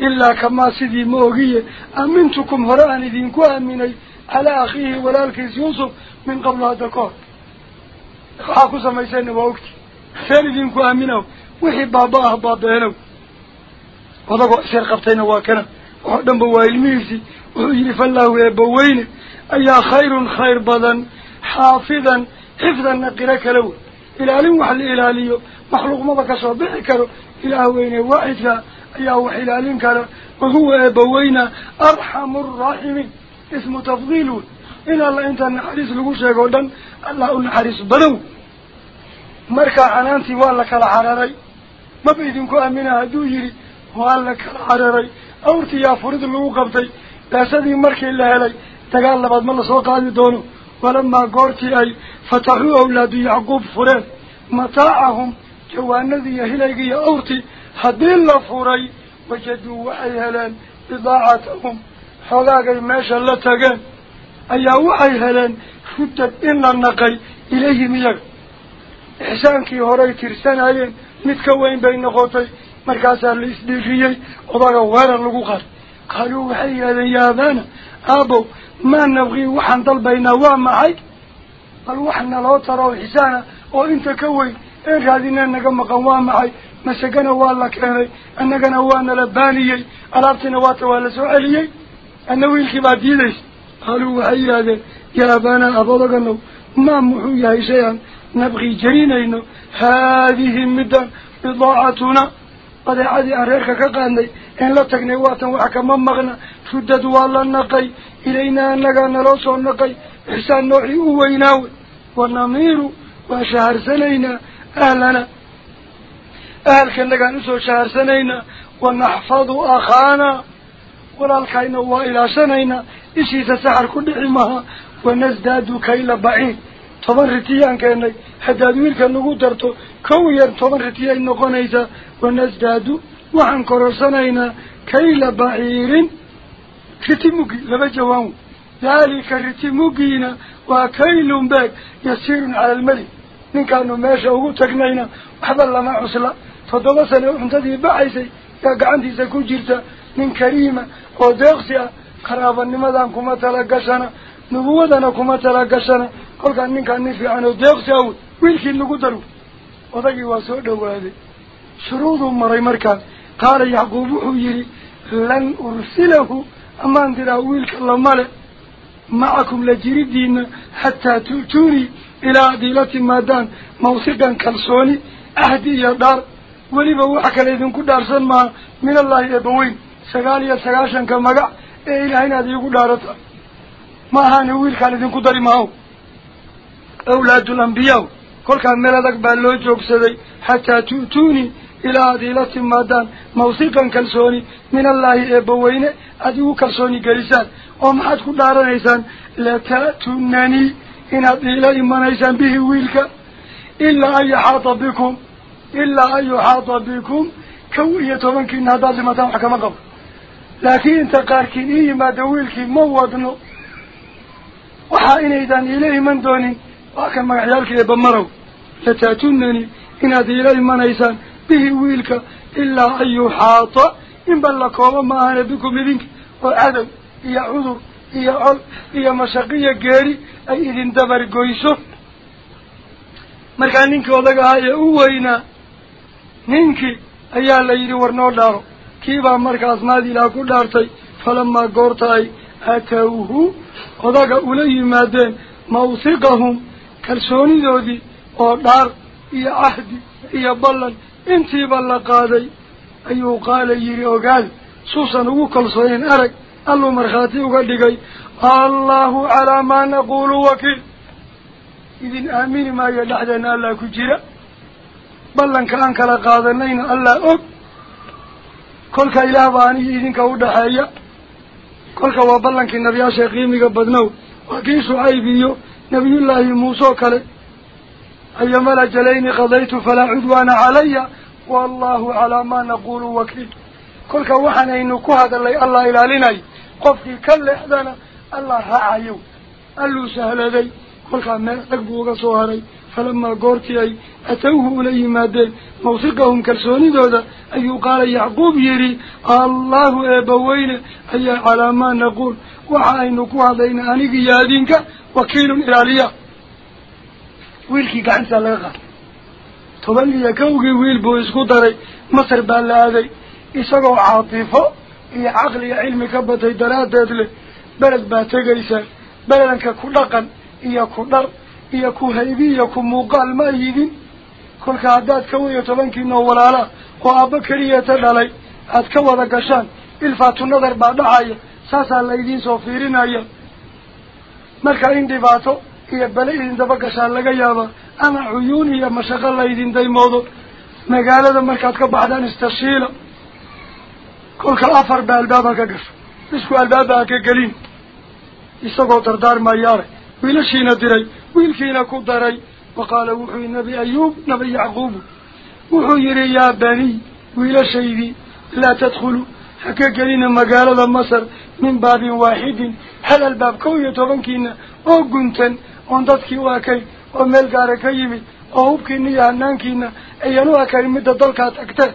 إلا كما سيدي موغية أمنتكم هران إذن كواميني على أخيه ولا الكيس يوسف من قبل هذا كور أخو سميسين وقتي ثاني إذن كواميني وحي باباه بابهنا وضعوا أسير قبطين واكنا. وحدن بوا إلميسي. وحجرف الله يبويني أي خير خير بضا حافظا. حفظا نقرك لوه wax ilaalin kara wahuwa eebbaweyna arxamu araaximiin ismu tafdiil wey in alla intaa naxariis lagu sheego o dhan allah u naxariis badan wey markaa canaantii waa la kala cararay maba idinku aamina hadduu yidhi waa la kala cararay awrtii yaa furid lagu qabtay baasadii markii la helay dagaal labaad ma lasoo qaadi doono fataxuu awlaadu yacquub fureen mataacahum jawaanadii iyo hilaygii iyo awrtii haddii la furay wajaduu waxay heleen bidaacatahum xoogaagay meesha la tageen ayaa waxay heleen ruddad in la naqay ilayhim iyaga ixsaankii horay tirsanayeen mid ka weyn bay noqotay markaasaa la isdhiiriyey odaga weerar lagu qaray qaaluu waxay yidhahdeen yaa abaana aabow maa nabqii waxaan dalbaynaa waa maxay bal wax naloo taro xisaana oo inta ka weyn een raadinee naga maqan waa maxay masagana waa la keenay annagana waa nala baaniyey alaabtiina waata waa la soo celiyey anna wiilkii baa diidaysa qaaluu waxay yidhahdeen yaa abaana abodaganow maa muxuu yahay shay-an nabqii jarinayno haadihi middan bidaacatuna badeecadii aan soo naqay ixsaan noocii u weynaawe wanamiiru waa shaharsanaynaa ahlana ahalkanagaan usoo shaharsanaynaa wanaxfadu akhaana walaalkayna waa ilaashanaynaa ishiisa saxar ku dhici maha wanasdaadu kayla baciid toban ritiyaan keenay haddaad wiilka nagu darto kow yar toban ritiyay noqonaysaa wanasdaadu waxaan kororsanaynaa kayla baciirin cala almelig ninkaanu meesha ugu tagnayna waxba lama cusla toddoba sane cuntadii baxaysay yaa gacantiisa ku jirta nin kariima oo deeqsi ah qaraabanimadan kuma tala gashana nubuwadana kuma tala gashana kolkaan ninkaan nin fiican oo deeqsi awey wiilkii nagu darw odagii waa soo dhawaaday shuruuduu maray markaas qaala yacquub wuxuu yidhi lan ursilahu amaan diraa wiilka lamale macakum la jiridiina xataa tu'tuunii ilaa aad iila timaadaan mawsiqan kalsooni ahdi iyo dhaar weliba wax kale idinku dhaarsan maaha min allaahi eebbaweyn sagaal iyo sagaashanka magac ee ilaah inaad iigu dhaarata ma ahaani wiilkaan idinku dari maaho awlaadul ambiyaa kolkaa meel adag إلى عديلة مادان. موثيقا كالسوني. من الله إبوين. أدو كالسوني قريسان. ومحاد كدارا نيسان لا تأتنني إن عديلة إما نيسان به ويلك. إلا أن يحاط بكم. إلا أن يحاط بكم. كوية منك إن هذا لما تنحك مقب لكن انت قاركين إيه ما دويلك موضنو وحاين إذن إليه من دوني. وكما يحيالك يبمرو لتأتنني إن عديلة إما نيسان bihi wiilka ilaa an yuxaata in ban la koobo ma ahane bikum idinka oo cadow iyo cudur iyo col iyo mashaqiyo geeri ay idin dabar goyso markaa ninkii odaga ahaa ee u weynaa ninkii ayaa la yidhi war noo dhaaro kiibaa markaas maad ilaah ku dhaartay falamaa goorta ay aatawhu odaga ula intiiba la qaaday ayuu qaala yidhi ogaal suusan ugu kalsoonayn arag alluu markhaati uga dhigay. Allahu calaa maa naquulu wakiil. Idin aamini maayo dhexdeena allah ku jira. Ballanka aan kala qaadanayna allah og. Kolka ilaah baa anigi idinka udhaxeeya kolka waa ballankii nabiyaasha qiimiga badnow. Waa kii shucayb iyo nabiyullaahi muuse kale أيما لجلين قضيت فلا عدوان علي. والله على ما نقول وكيل. كل كوحنا إنه كهذا اللي الله إلى لناي قفتي كل إحدنا الله هعيو قال له سهل ذي كل كما أقبوغ صهري فلما قلت أي أتوه إليه ما مادين موثقهم كالسوني دودا أي قال يعقوب يري. الله أبوين. أي على ما نقول. وحا إنه كهذا إنه يا يادينك. وكيل إلى ليه isku daray masar baa la aaday isagoo caatifo iyo caqliga cilmi ka batay daraaddeed leh beled baa tegaysaa beledanka ku dhaqan iyo ku dhar iyo ku haybi iyo ku muuqaal ma ayidin kolka haddaad kow iyo tobankiinoo walaalaa oo aabba keliyata dhalay aad ka wada gashaan ilfaatu nadar baa dhacaya saasaa laydiin soo fiirinaya marka in dhibaato يا بلدي إن دبك شال لك يا با أنا عيوني يا مشغل الله يدين داي موضو ما قال هذا مركاتك بعدان استشيله كل كافر بالبابك كقف بسكو البابك قليل يسقو تردار ما ياري ويلشينا وين ويلكينا كود داري وقال وحي النبي أيوب نبي يعقوب وحي يا بني ويلشيدي لا تدخلوا حكا قلينا مقالة مصر من باب واحد هل الباب كوية تغنكينا أو قنتن oon dadkii u ekayn oo meel gaara ka yimid oo hubkiina iyo hanaankiina ayan u ekayn midda dalkaad tagteen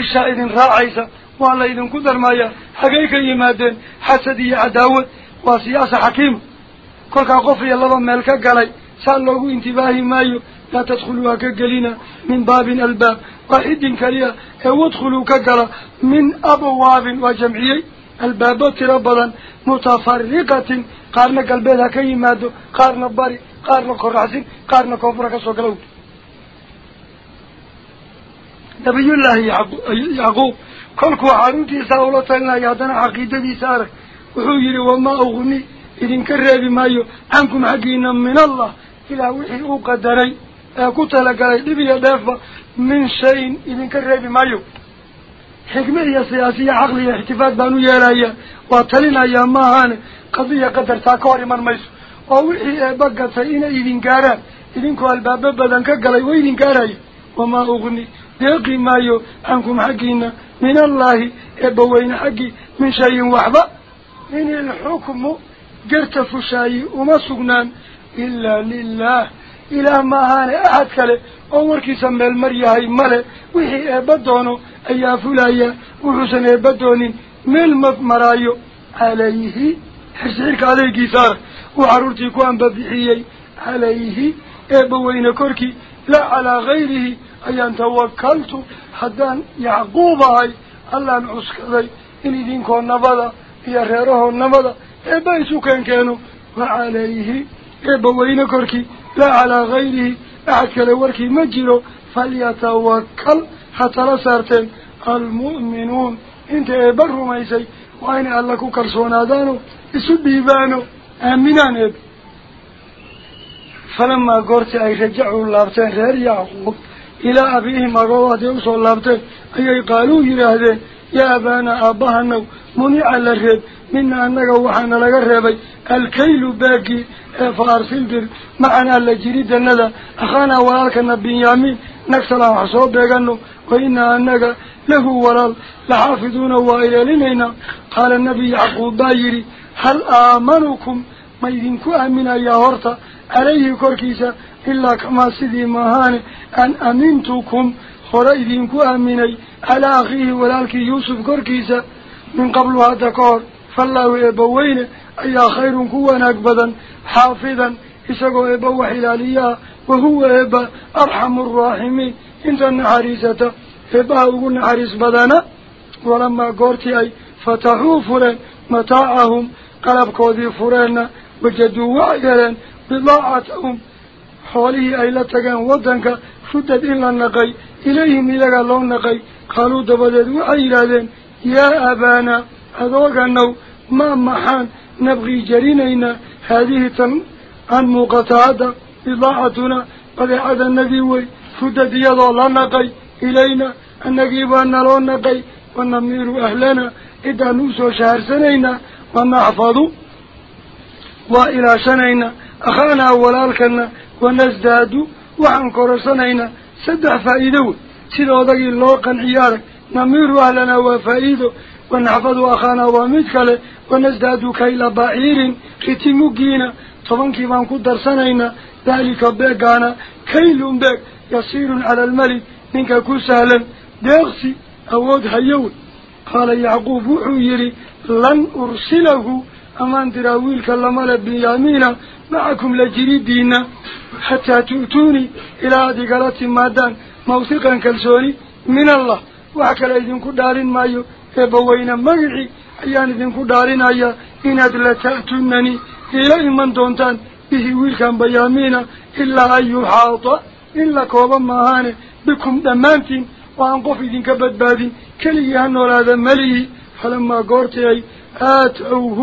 ishaa idin raacaysa waa la idinku darmayaa hagay ka yimaadeen xasad iyo cadaawad waa siyaasa xakiima kolkaa qof iyo laba meel ka galay saa loogu intibaahi maayo laa tadkhuluu ha ka gelina min baabin albaab waaxidin keliya ee wadkhuluu ka gala min abwaabin waa jamciyey ka yimaado qaarna bari qaarna qoraxsin qaarna koonfura kasoo gala nabiyullaahi yacquub kolkuu xaruntiisa ula talinaya haddana caqiidadiisa arag wuxuu yihi wamaa ugni idinka reebi maayo cankum xaggiina min allah ilaa wixii uu qadaray ee ku talagalay dhib iyo dheefba min shayin idinka reebi maayo حكمة يا سياسي يا عقلي يا احتفاد بانو يا رايا واتلنا يا ماهان قضية قدر تاكوري من ميس. ووحي إيه، إيه، بقى سينا إذن كارا. إذن كوال بابا بدن كقلي وإذن كارا. وما أغني. بيقي مايو أنكم حقينا. من الله إبوين حقي. من شيء واحدة إن الحكم قرت فشاي وما سقنان. إلا لله. إلى ماهان أحد كله. Oo warkiisa meel mar yahay male wixii eebba doono ayaa fulaya wuxuusan eebba doonin meel ma maraayo calayhi xirsixirka adeegiisaara uu carruurtii ku ambabixiyey calayhi eebba weyne korkii laa calaa gayrihi ayaan tawakaltu haddaan yacquub ahay allaan cuskaday in idinkoo nabada iyo reerahoo nabada eebba isu keenkeeno wa calayhi eebba weyne korkii laa calaa gayrihi warkii ma jiro falyatawakkal ha tala saarteen almu'minuun inta eebba rumaysay waa inay alla ku kalsoonaadaano isu dhiibaano aaminaan eeb falamaa goortii ay rajacuu laabteen reer yacquub ilaa abiihim agoodaadii usoo laabteen ayay qaaluu yidhaahdeen yaa waxaana laga reebay alkaylu baagii ee fa arsil dir macanaa la jiridanada akhaanaa walaalkana binyaamiin nagsalaan wax soo beegano wa inaa annaga lahu walaal laxaafiduuna waa ilaalinaynaa qaala nebi yacquub baa yidhi hal aamanukum ma idinku aaminayaa horta calayhi korkiisa ilaa kamaa sidii maahaane an amintukum hore idinku aaminay calaa akhiihi walaalkii yuusuf korkiisa min qablu hadda ka hor badan xaafidan isagoo eebba wax ilaaliyaha wahuwa eebba arxamu araaximiin inta naxariisata eebbaha ugu naxariis badana walamaa goortii ay fataxuu fureen mataacahum qalabkoodii fureenna wajaduu waxay heleen bidaacatahum xoolihii ay la tageen waddanka ruddad in la naqay ilayhim iyaga loo naqay qaaluu dabadeed waxay yidhaahdeen yaa aabaana أذوق أنه ما محان نبغي جرينينا هذه تم عن مقتعدة إضاعتنا. قد عاد النبي فدد يضع لنقي إلينا. أن نجيب أن بأن لنقي ونمير أهلنا. إذا نوسو شهر سنين ونحفظ وإلى سنين أخانا أولاركنا ونزداد وعنكر سنين سدع فائدو سيدو دقي اللوقا عيارك. نمير أهلنا وفائدو ونحفظ أخانا ومتكال ونزداد كيلا بعير ختمو جينا. طبان كيفان كدر سنين ذلك بيقانا. كيل بيق. يصير على الملي. منك كو سهلا ديغسي. أود هايول قال يعقوب عويري. لن أرسله. أمان دراويل كلمال بن يامينا معكم لجريدين حتى تؤتوني. إلى هذه قرات مادان. موثقا كالسوري من الله. وعكلا إذن كدار مايو. فبوين مرعي أيان ذنك دارنا يا إن لا تأتونني إلا إمن دونتان به ويلكم بيامينا إلا أيها أعطى إلا كوبا مهان بكم دمانتين وأنقف ذنك بدباد كلي أنه هذا ملي فلما قرتي آتعوه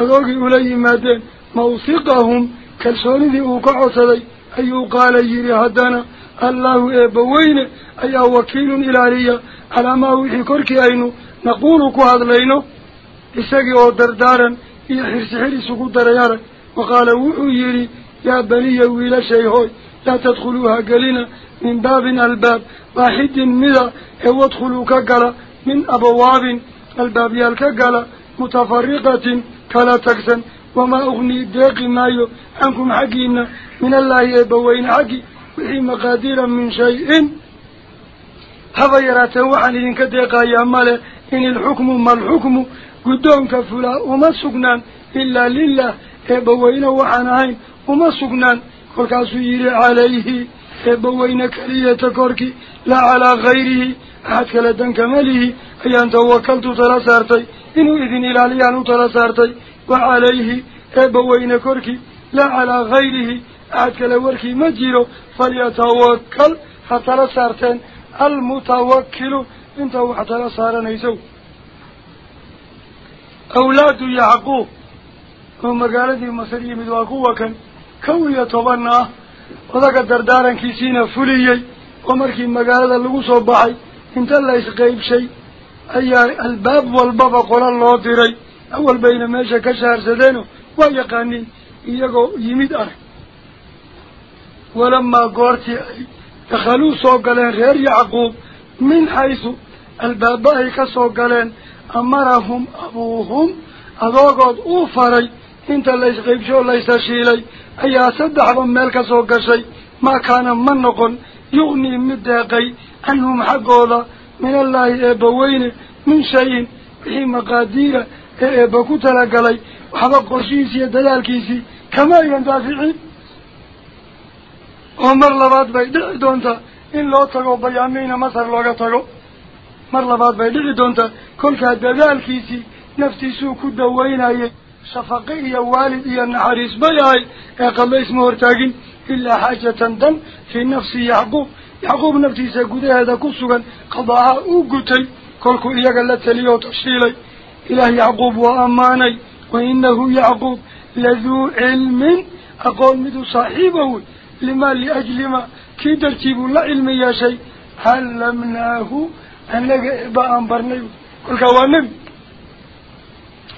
أذوق إليه مادين موثقهم كالسوني ذي أوقعوا أيو قال يري هدانا الله إبوين أي وكيل إلى ريا على ما هو كركي أينو نقول كهذا لينه إساقي ودرداراً إلا حرس حرس قدر ياره وقال وحييري يا بني ويلا شيهوي لا تدخلوها قلنا من باب الباب. واحد منها هو ادخلوك قال من أبواب الباب يالك قال متفرقة كلا تكسا وما أغني ديق مايو عنكم حقينا. من الله يبوين حقي وحي مقادير من شيء. هذا يراته وعليهن كديقا يا ماله. إن الحكم ما الحكم قدون كفلا وما سقنان إلا لله إبوين وعنهين وما سقنان قلقا سيري عليه إبوين كرية كوركي لا على غيره أحد كلدن كماله أي أنت وكلت ترسارتي إن إذن إلى ليانو ترسارتي وعليه إبوين كوركي لا على غيره أحد كلوركي مجيرو فليتوكل حتى رسارتين المتوكل المتوكل wax tala saaranayso awlaadu yacquub oo magaaladii masar yimid waa kuwa kan kow iyo tobanna ah odaga dardaarankiisiina fuliyey oo markii magaalada lagu soo baxay inta la isqaybshay ayaa albaab walbaba qola loo diray awal bayna meesha ka shaharsadeeno waa yaqaaniin iyagoo yimid arag walamaa goortii ay dakhaluu soo galeen reer yacquub min xaysu albaaba ay ka soo galeen amarahum abuuhum adoogood uu faray inta la isqaybshoo la istashiilay ayaa saddexba meel ka soo gashay maa kaana ma noqon yugnii mid deeqay canhum xaggooda min allaahi eebbaweyne min shayin wixii إن لا تقو ضيامين مصر لا تقو مر لبعض بعد دونتا كل كذال كيسي. نفسي سوق الدوين هاي شفقي يا والد يا نحرس بلاي أقل اسمه ارتاجن إلا حاجة تندم في نفسي يعقوب. يعقوب نفسي سجود هذا كسرن قضاها وقتل كل كل يقل تليه تشيلي إلى يعقوب وأماني وإنه يعقوب لذو علم أقول مدو صاحبه. لما لأجل ما annaga ba aan barnay kolkaa waa nebi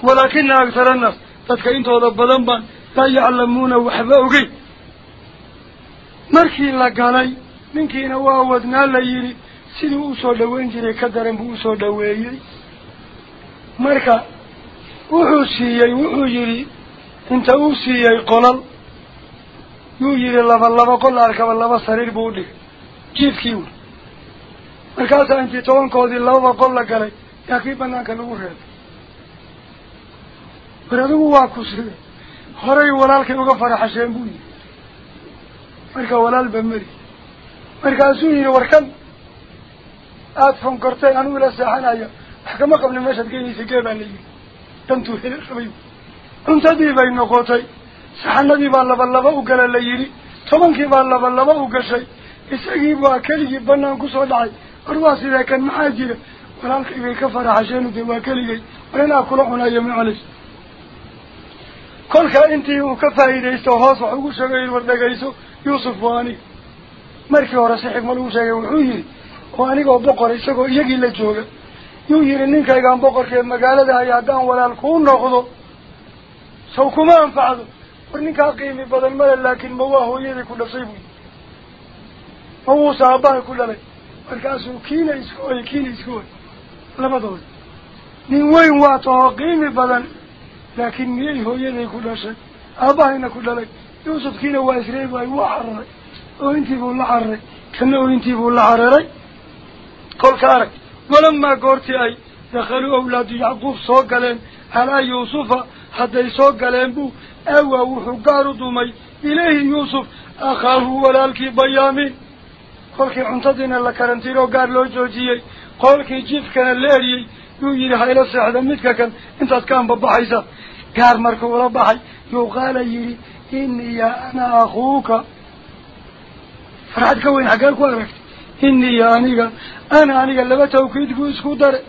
walaakina aktara annaas dadka intooda badan baan laa yaclamuuna waxba ogeyn markii la galay ninkiina waa wadnaa la yidhi siduu usoo dhaweyn jiray ka daran buu usoo dhaweeyey marka wuxuu siiyey wuxuu yidhi inta uu siiyey qolal qol arkaba laba sariir buu udhigay jiifkii wy markaasaa intii tobankoodii lababa qol la galay yaa kii banaanka lagu reebay war adigu waa kusire horay walaalkay uga faraxasheen buu yidhi marka walaalba meri markaasuu yidhi warkan aada fonkortay anigu ila seexanayo wax kama qabna meeshaad geynaysa gee baa la yidhi dantuu hel rabay cuntadii bay noqotay laba u gala la yidhi tobankii baa laba laba u gashay isagii baa keligii banaan kusoo dhacay war waa sidee kan maxaa jira walaalkay bay ka faraxasheenu dee waa keligay war inaa kula cunayo macalis kolka intii uu ka faa'iidaysto hoos wax ugu sheegay war dhagayso yuusuf waa aniga markii hore si xigma lagu sheegay wuxuu yidhi oo anigoo boqor isagoo iyagii la jooga yuu yidhi ninkaygaan boqorkee magaalada hay haddaan walaal kuu noqdo saw kuma anfacdo war yidhi ma wuusa aabbaha ku dhalay markaasuu kiina iska oy kiina iska oy labadooda nin weyn waa tahoo qiimi badan laakiin miyay hooyaday ku dhashay aabbahayna ku dhalay yuusufkiina waa isreebaay waa cararay oo intiibuu la cararay kana oo intiibuu la cararay kolka arag walamaa goortii ay dakhaluu awlaadu yacquub soo galeen calaa yuusufa hadday soo galeen buu aawaa wuxuu gaar u dumay ilayhi yuusuf akhaahu walaalkii bayaamiin kolkii cuntadiina la karantiiroo gaar loo joojiyey qolkii jifkana la eriyey yuu yidhi hayla seexda midka kan intaad ka anbabaxaysa gaar markuu ula baxay yuu qaala yidhi iniya ana akuuka farxad ka weyn xaggee ku aragtay iniya aniga ana aniga laba tawkiid buu isku daray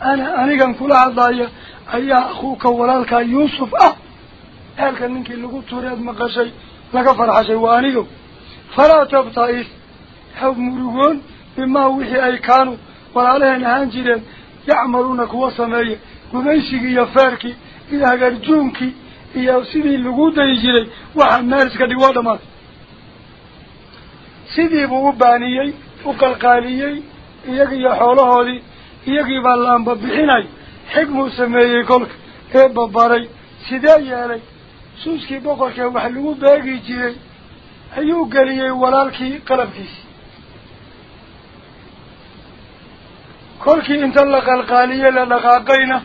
ana anigan kula hadlaya ayaa akuuka walaalkaa yuusuf ah eelka ninkii lagu tureed maqashay laga farxashay waa anigo falaa tabta-is haw murugoon bimaa wixii ay kaanuu walaalaheen ahaan jireen yacmaluuna kuwa sameeya gumaysigii iyo feerkii iyo hagarjuunkii iyo sidii lagu dayi jiray waxaa meel iska dhig waa dhamaatay sidii buu u baaniyey u qalqaaliyey sameeyey kolka ee babaray sidee yeelay suuskii boqorkee wax lagu beegi jiray ayuu geliyey walaalkii qalabkiisi kolkii inta la qalqaaliyey la dhaqaaqayna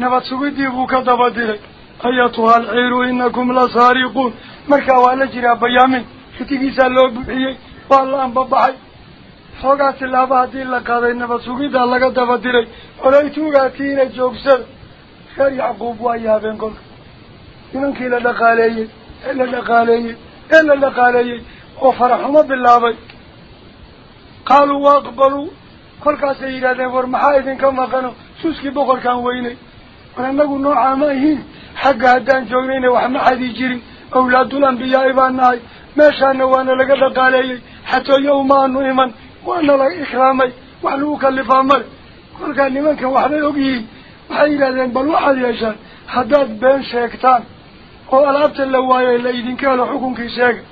nabad sugidii buu ka daba diray ayatuha alciiru inakum la saariquun markaa waa la jiraa bayaamin ritigiisaa loo buuxiyey waa la anbabaxay xoogaa tilaabo haddii la qaaday nabad sugiddaa laga daba diray olaytuugaatiina joogsada reer yacquub waa yaabeen kolka nimankii la dhaqaaleeyey ee la dhaqaaleeyey ee la dhaqaaleeyey oo faraxumo bilaabay qaaluu waaqbaluu kolkaasay yidhahdeen war maxaa idinka maqano suuskii boqorkaan weynay war annagu noocaa ma ahiin xagga haddaan joognayna wax ma xadi jirin awlaadul ambiyaai baan nahay meeshaana waana laga dhaqaaleeyey xatooyo umaanu iman kalifaa male kolkaa nimankan waxbay og yihiin waxay yidhahdeen bal waxaad yeeshaan haddaad been sheegtaan oo alaabta la waayay la idinka helo xukunkii sheega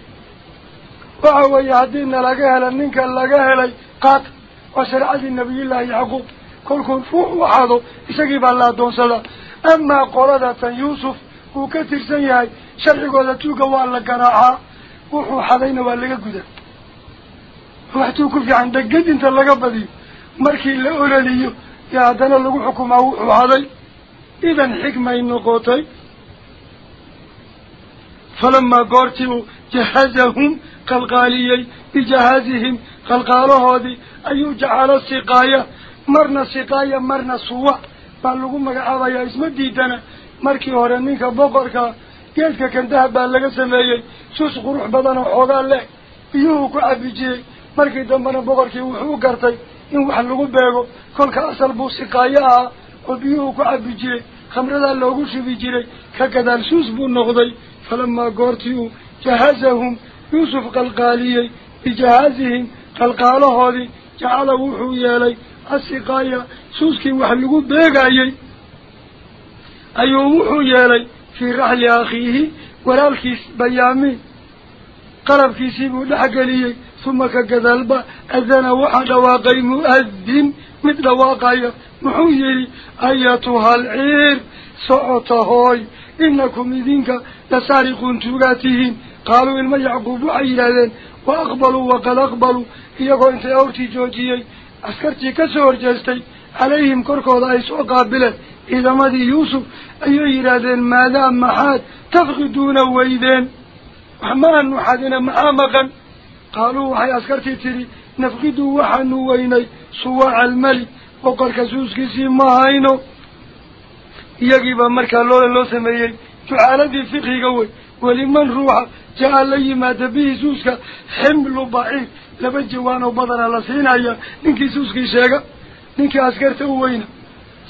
waxa weeye haddii nalaga hela ninka laga helay qaata waa shareecadii nabiyullaahi yacquub kolkuu ruux u xado isagii baa la addoonsadaa amaa qolada tan yuusuf uu ka tirsan yahay sharcigooda tuuga waa la garaacaa wuxuu xadayna waa laga gudaa وحتو كفي عن دقيت انت اللقاء بدي مركي اللي أولى ليه يا عدنا لقو حكم أو عضي إذن حكمة النقوطي فلما قرتوا جهزهم قلقاليي بجهازهم قلقالو هذي أيو جعل السقاية مرنا سقاية مرنا سوا بلقو مقا عضي اسم ديدنا مركي هرنينك بقرك جيدك كان دهب بلقى سمايي سوس قروح بضانا حضان لك يوكو عبجيه markii dambena boqorkii wuxuu u gartay in wax lagu beego kolka asal buu siqaayo ahaa oo biyuhuu ku cabi jiray khamradaa loogu shubi jiray ka gadaal suus buu noqday falamaa goortii uu jahazahum yuusuf qalqaaliyey bijahaazihim qalqaalahoodii jacala wuxuu yeelay asiqaaya suuskii wax lagu beegayey ayuu wuxuu yeelay fii raxli akhiihi walaalkiis bayaamiin qalabkiisii buu dhexgeliyey ثم كذلبا أذن واحد واقي مؤذن مثل واقي محيي. أيتها العير سعطهاي إنكم إذنك لسارقون تغاتهم قالوا إلما يعقوبوا عيلا وأقبلوا وقال أقبلوا. إياكو أنت أورتي جوجيي أسكرتي كسور جلستي. عليهم كركو دائس وقابلا إذا ما ماذا يوسف أيها إرادين ماذا محاد تفقدون ويدين. محمد النحادين معامقا waxay askartii tidhi nafqiduu waxaanu weynay suwaaca almelik boqorka suuskiisii ma hayno iyagiibaa markaa loola loo sameeyey jucaaladii fiqiga wey weliman ruuxa jaa la yimaada bihi suuska ximlu baciid laba jawaan oo badana la siinaya ninkii suuskii sheega ninkii askarta u weyna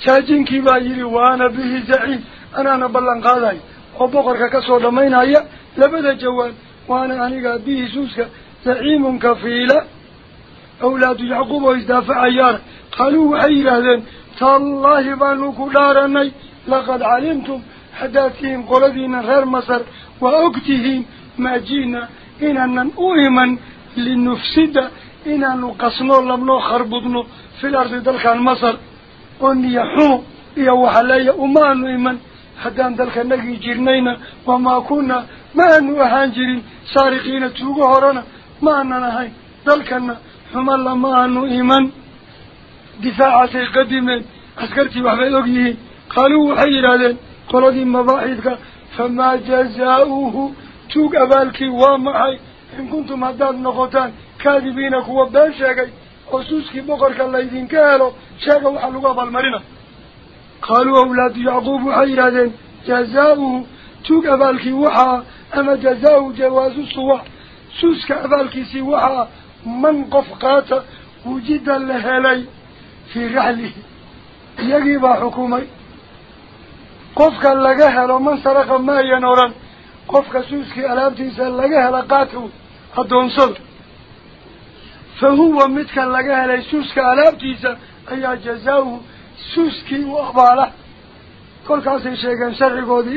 saajinkii baa yidhi waana bihi zaciim anaana ballan qaadayo oo boqorka kasoo dhamaynaya labada jawaan waana aniga bihi suuska زعيم كفيلة. أولاد يعقوب ويزدافع أيار قالوا أي ذن تالله بانوكو لارني لقد علمتم حداتهم قلدين غير مصر وأكتهم ما جينا. إننا نؤيما لنفسد. إننا قصنا لمنو خربطنا في الأرض دلك مصر. وأن يحوم يوح علي أما نؤيما حتى أن دلك نجي جرنينا وما كنا ما نؤهان جرين سارقين توقع ma aanan ahayn dalkana xuma lama aanu iman difaacaasay qadimeen askartii waxbay og yihiin qaaluu waxay yidhaahdeen qoladii mabaaxidka famaa jazaa'uhu tuug abaalkii waa maxay in kuntum haddaad noqotaan kaadibiina kuwa been sheegay oo suuskii boqorka laydinka helo sheega waxaa lagu abaalmarina qaaluu awlaadu yacquub waxay yidhahdeen jazaa'uhu tuug abaalkii waxaa سوسك أذالك سواها من قف قاتا وجدا لهالي في رحله. يجيب حكومي. قفك اللقاها ومن سرق ما ينورا. قفك سوسك ألابتي سلقاها لقاتو حدون صد فهو متك اللقاها لسوسك ألابتي سلقاها أي جزاوه سوسكي وأباله.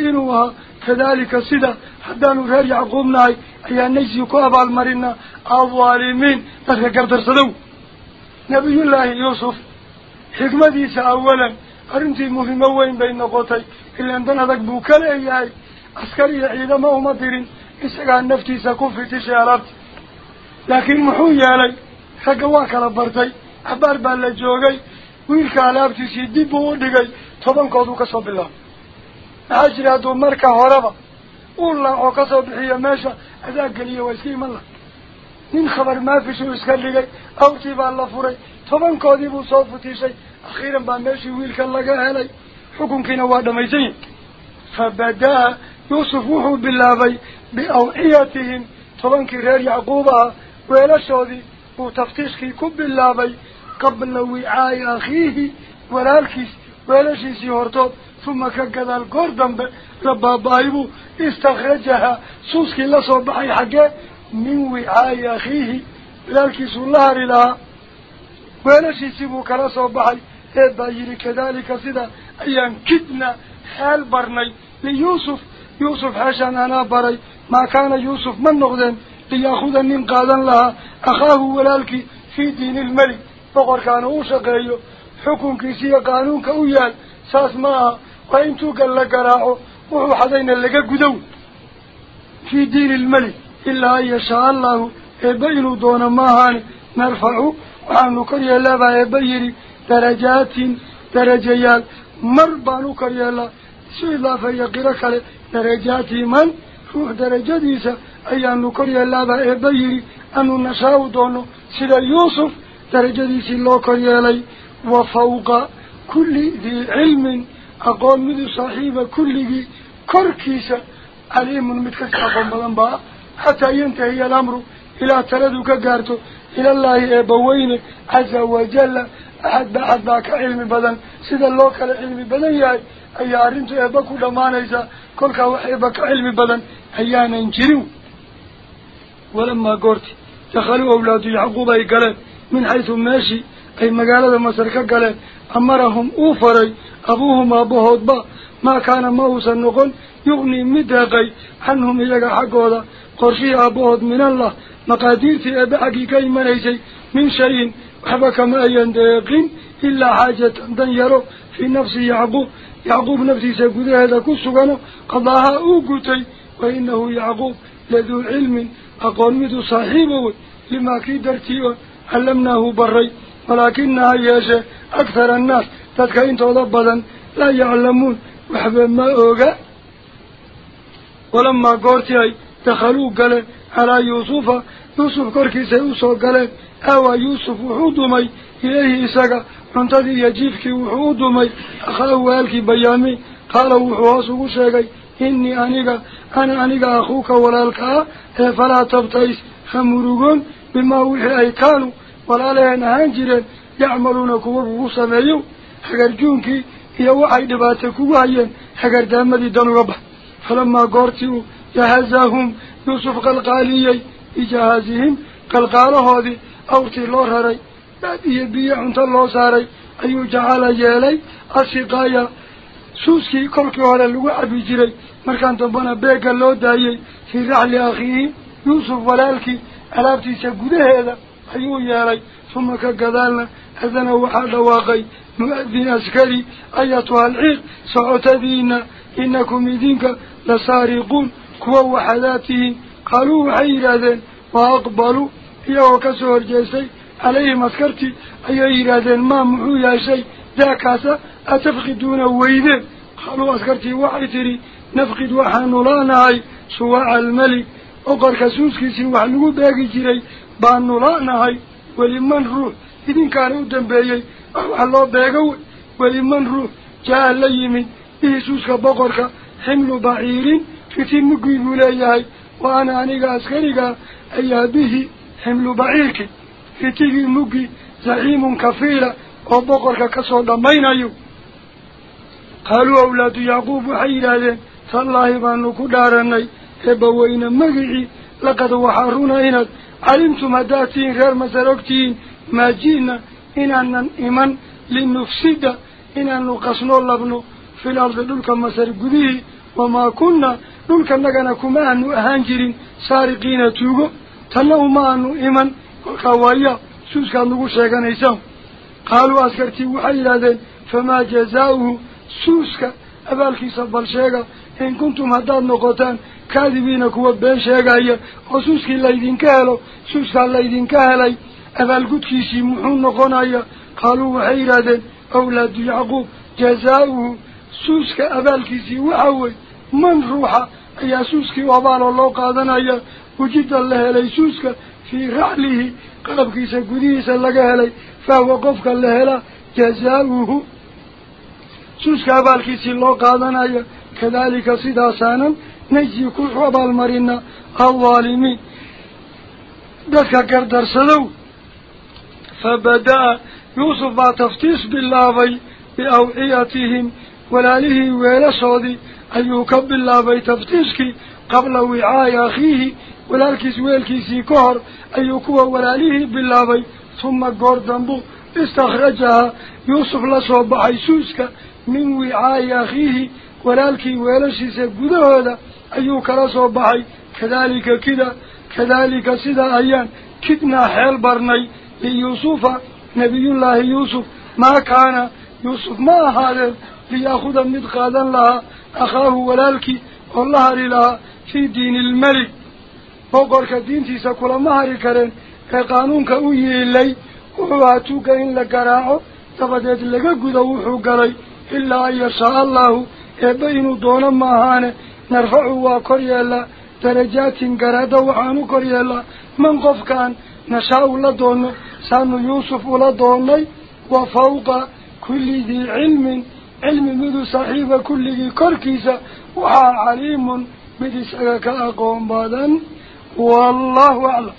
Inuu ahaa kadaalika sida haddaanu reer yacquub nahay ayaa najsi ku abaalmarinaa aldaalimiin dadka gardarsadow nabiyullaahi yuusuf xikmadiisa awalan arrintii muhimo weyn bay noqotay ilaan dan adag buu ka leeyahay askar iyo ciidamo uma dirin isagaa naftiisa ku fitishay alaabta laakiin muxuu yeelay ragga waa kala bartay cabaar baa la joogay wiilka alaabtiisii dib buu u dhigay طبعاً قادو كسب الله عجر هذا مركه هربا ولا أقصد هي ماشى هذا قلي وسيم الله من خبر ما في شو يسكر لي أو تبى الله فري طبعاً قادي بوصف شيء أخيراً بمشي ويلك الله جاهلي حكم كنا وادا ميزين فبدأ يوسفوه باللهي بأوعيتهم طبعاً كرير يعقوبا ولا شادي وتفتيش كي كوب باللهي قبل وعاي أخيه ولا الكيس buu istakrajaha suuskii la soo baxay xaggee min wicaa'i akhiihi walaalkiisuu la hari lahaa weelashiisii buu kala soo baxay eed baa yidhi kadalika sida ayaan kidna xeel barnay liyuusuf yuusuf xeeshaan anaa baray maa kaana yuusuf ma noqdeen liyaakuda nin qaadan lahaa akhaahu walaalkii fii diini ilmelik boqorkaana u shaqeeyo حكم كيسية قانون كويان ساس ما قيمتو قال لك راعو وحو حدين اللقاء قدو في دين الملك إلا أن يشاء الله يبين دون ماهان نرفع وعن نكري الله يبين درجات درجيال مربع نكري الله سوء الله فيقرك درجات من روح درجة ديسة أي أن نكري الله يبين أن نشاء دون سيدا يوسف درجة ديسة الله كري fawqa kulli dii cilmin أقول مدو صاحب كله كركيسة عليم متكس بقى حتى ينتهي الأمر إلى تردك قارته إلى الله إبوين عز وجل. أحد بعد باك علم بدن. سيد الله كلا علم بدن. ياي أي أرنتو إباكو لمانيسا كل كوحيبك علم بدن. أيانا انجريو ولما قرت دخلوا أولاد يعقوب أي قلت من حيث ماشي. أي مقالة مصر كقلت أمرهم أوفري أبوهم أبوهود با ما كان موسى نقول يغني مدقي عنهم إيجا حقودا. قرشي أبوهود من الله مقاديرتي أبعكي كي منيسي من شيء وحبك ما يندقين إلا حاجة دنيرو في نفس يعقوب. يعقوب نفسي سيقول هذا كسغانو قضاها أوقتي وإنه يعقوب لذو علم أقول مدو صاحبه لما كي درتيه علمناه بري. ولكنها ياشا أكثر الناس تدكين تضبطا لا يعلمون وحبا ما أوغا ولما قرتي دخلوا قال على يوسف يوسف كركي سيوسو قال أوى يوسف وحودمي إليه إساقا منتدي يجيفك وحودمي أخذوا والك بيامي. قال وحواسه شاقي إني أنيقا أنا أنيقا أخوك ولالك فلا تبتئس. خمرقون بما وحي أي ولا لهن هانجرين يعملون حقرجونكي iyo waxay dhibaato kugu hayeen hagardamadii dan uga bax falamaa goortii uu jahazaahum yuusuf qalqaaliyey bijahaazihim qalqaalahoodii awrtii loo raray baad iyo biyo cunto loo saaray ayuu jacala yeelay asiqaaya suuskii kolkii hore lagu cabi jiray markaan dambana beegga loo daayey fii raxli akhiihi yuusuf walaalkii alaabtiisa gudaheeda yeelay uma ka gadaalna hadana waxaa dhawaaqay مؤذن عسكري أيتها العيق سعتدين إنكم إذنك لسارقون كوا وحداته قالوا حيراذين وأقبلوا إياه كسور جيسي عليهم عسكرتي أي إيراذين ما محو يا شيء ذاكاسا أتفقدون ويذين قالوا عسكرتي وحيتري نفقد وحان لانهاي سواء الملك أقر كسوسكي لغو باقي بان لانهاي ولمن روح إذن weliman ruux jaa la yimid bihi suuska boqorka ximlu baciirin fiti mugii buu leeyahay wa ana aniga askarigaa ayaa bihi ximlu baciirki fitigii muggi zaciimun kafiila oo boqorka kasoo dhammaynayo qaaluu awlaadu yacquub waxay yidhaahdeen tallaahi baanu ku dhaaranay eebbaweyne magicii laqad waxaa runa inaad calimtum haddaad tihiin reer masar ogtihiin maa ji'na inaanan iman linufsida inaanu qasnoo labno fil ardi dhulka masar gudihii wamaa kunna dhulkanagana kuma aanu ahaan jirin saariqiina tuugo tanna uma aanu iman kolkaa waaya suuskaad nagu sheeganaysaan qaaluu askartii waxay yidhahdeen famaa jazaa'uhu suuska abaalkiisa bal sheega إن كنتم هداد نقطان كاذبين كوا بيشا غايا خصوصك الليدين كهلو شوشا الليدين كهلي أفال قد كيسي محون نقنايا قالوا وحيرادا أولاد يعقوب جزاؤه سوسك أبال كيسي وحوي من روحا يا سوسك وبال الله قادنا يا وجد الله لي سوسك في رعله قلب كيسا قديسا لقاه لي فهو قفك الله لا جزاؤه. سوسك أبال كيسي الله قادنا يا kadaalika sidaasaanan najzi ku abaalmarina alظaalimiin dadka gardarsadow فبدأ يوسف تفتيش بالله بأوعيتهم ولاله ويلا صودي أيوك بالله تفتيشك قبل وعاء أخيه ولالكيس ويلكيسي كهر أيوك ولاله بالله ثم قردنبو استخرجها يوسف لصوب حيسوسك من وعاء أخيه ولالكي ويلشيس قده أيوك لصوب حي كذلك كذا كذلك سيدا أيان كدنا حيل برني ليوسف نبي الله يوسف ما كان يوسف ما هذا ليأخذ مدقادا لها أخاه ولالك والله لها في دين الملك بقرك دين تيسا كل مهر كرين قانونك أوي إلي وحواتوك إن لقراعه تبدأت لك قد وحو قري إلا أن يشاء الله يبين دون ماهانه نرفعه وكري الله درجات قرادة وحانو كري الله من قف كان نشاء الله دونه سانو يوسف ولا دوني وفوق كل ذي علم علم مدو صاحب كل كركيسة وحا عليم مدو سأقا أقوم بادا والله أعلم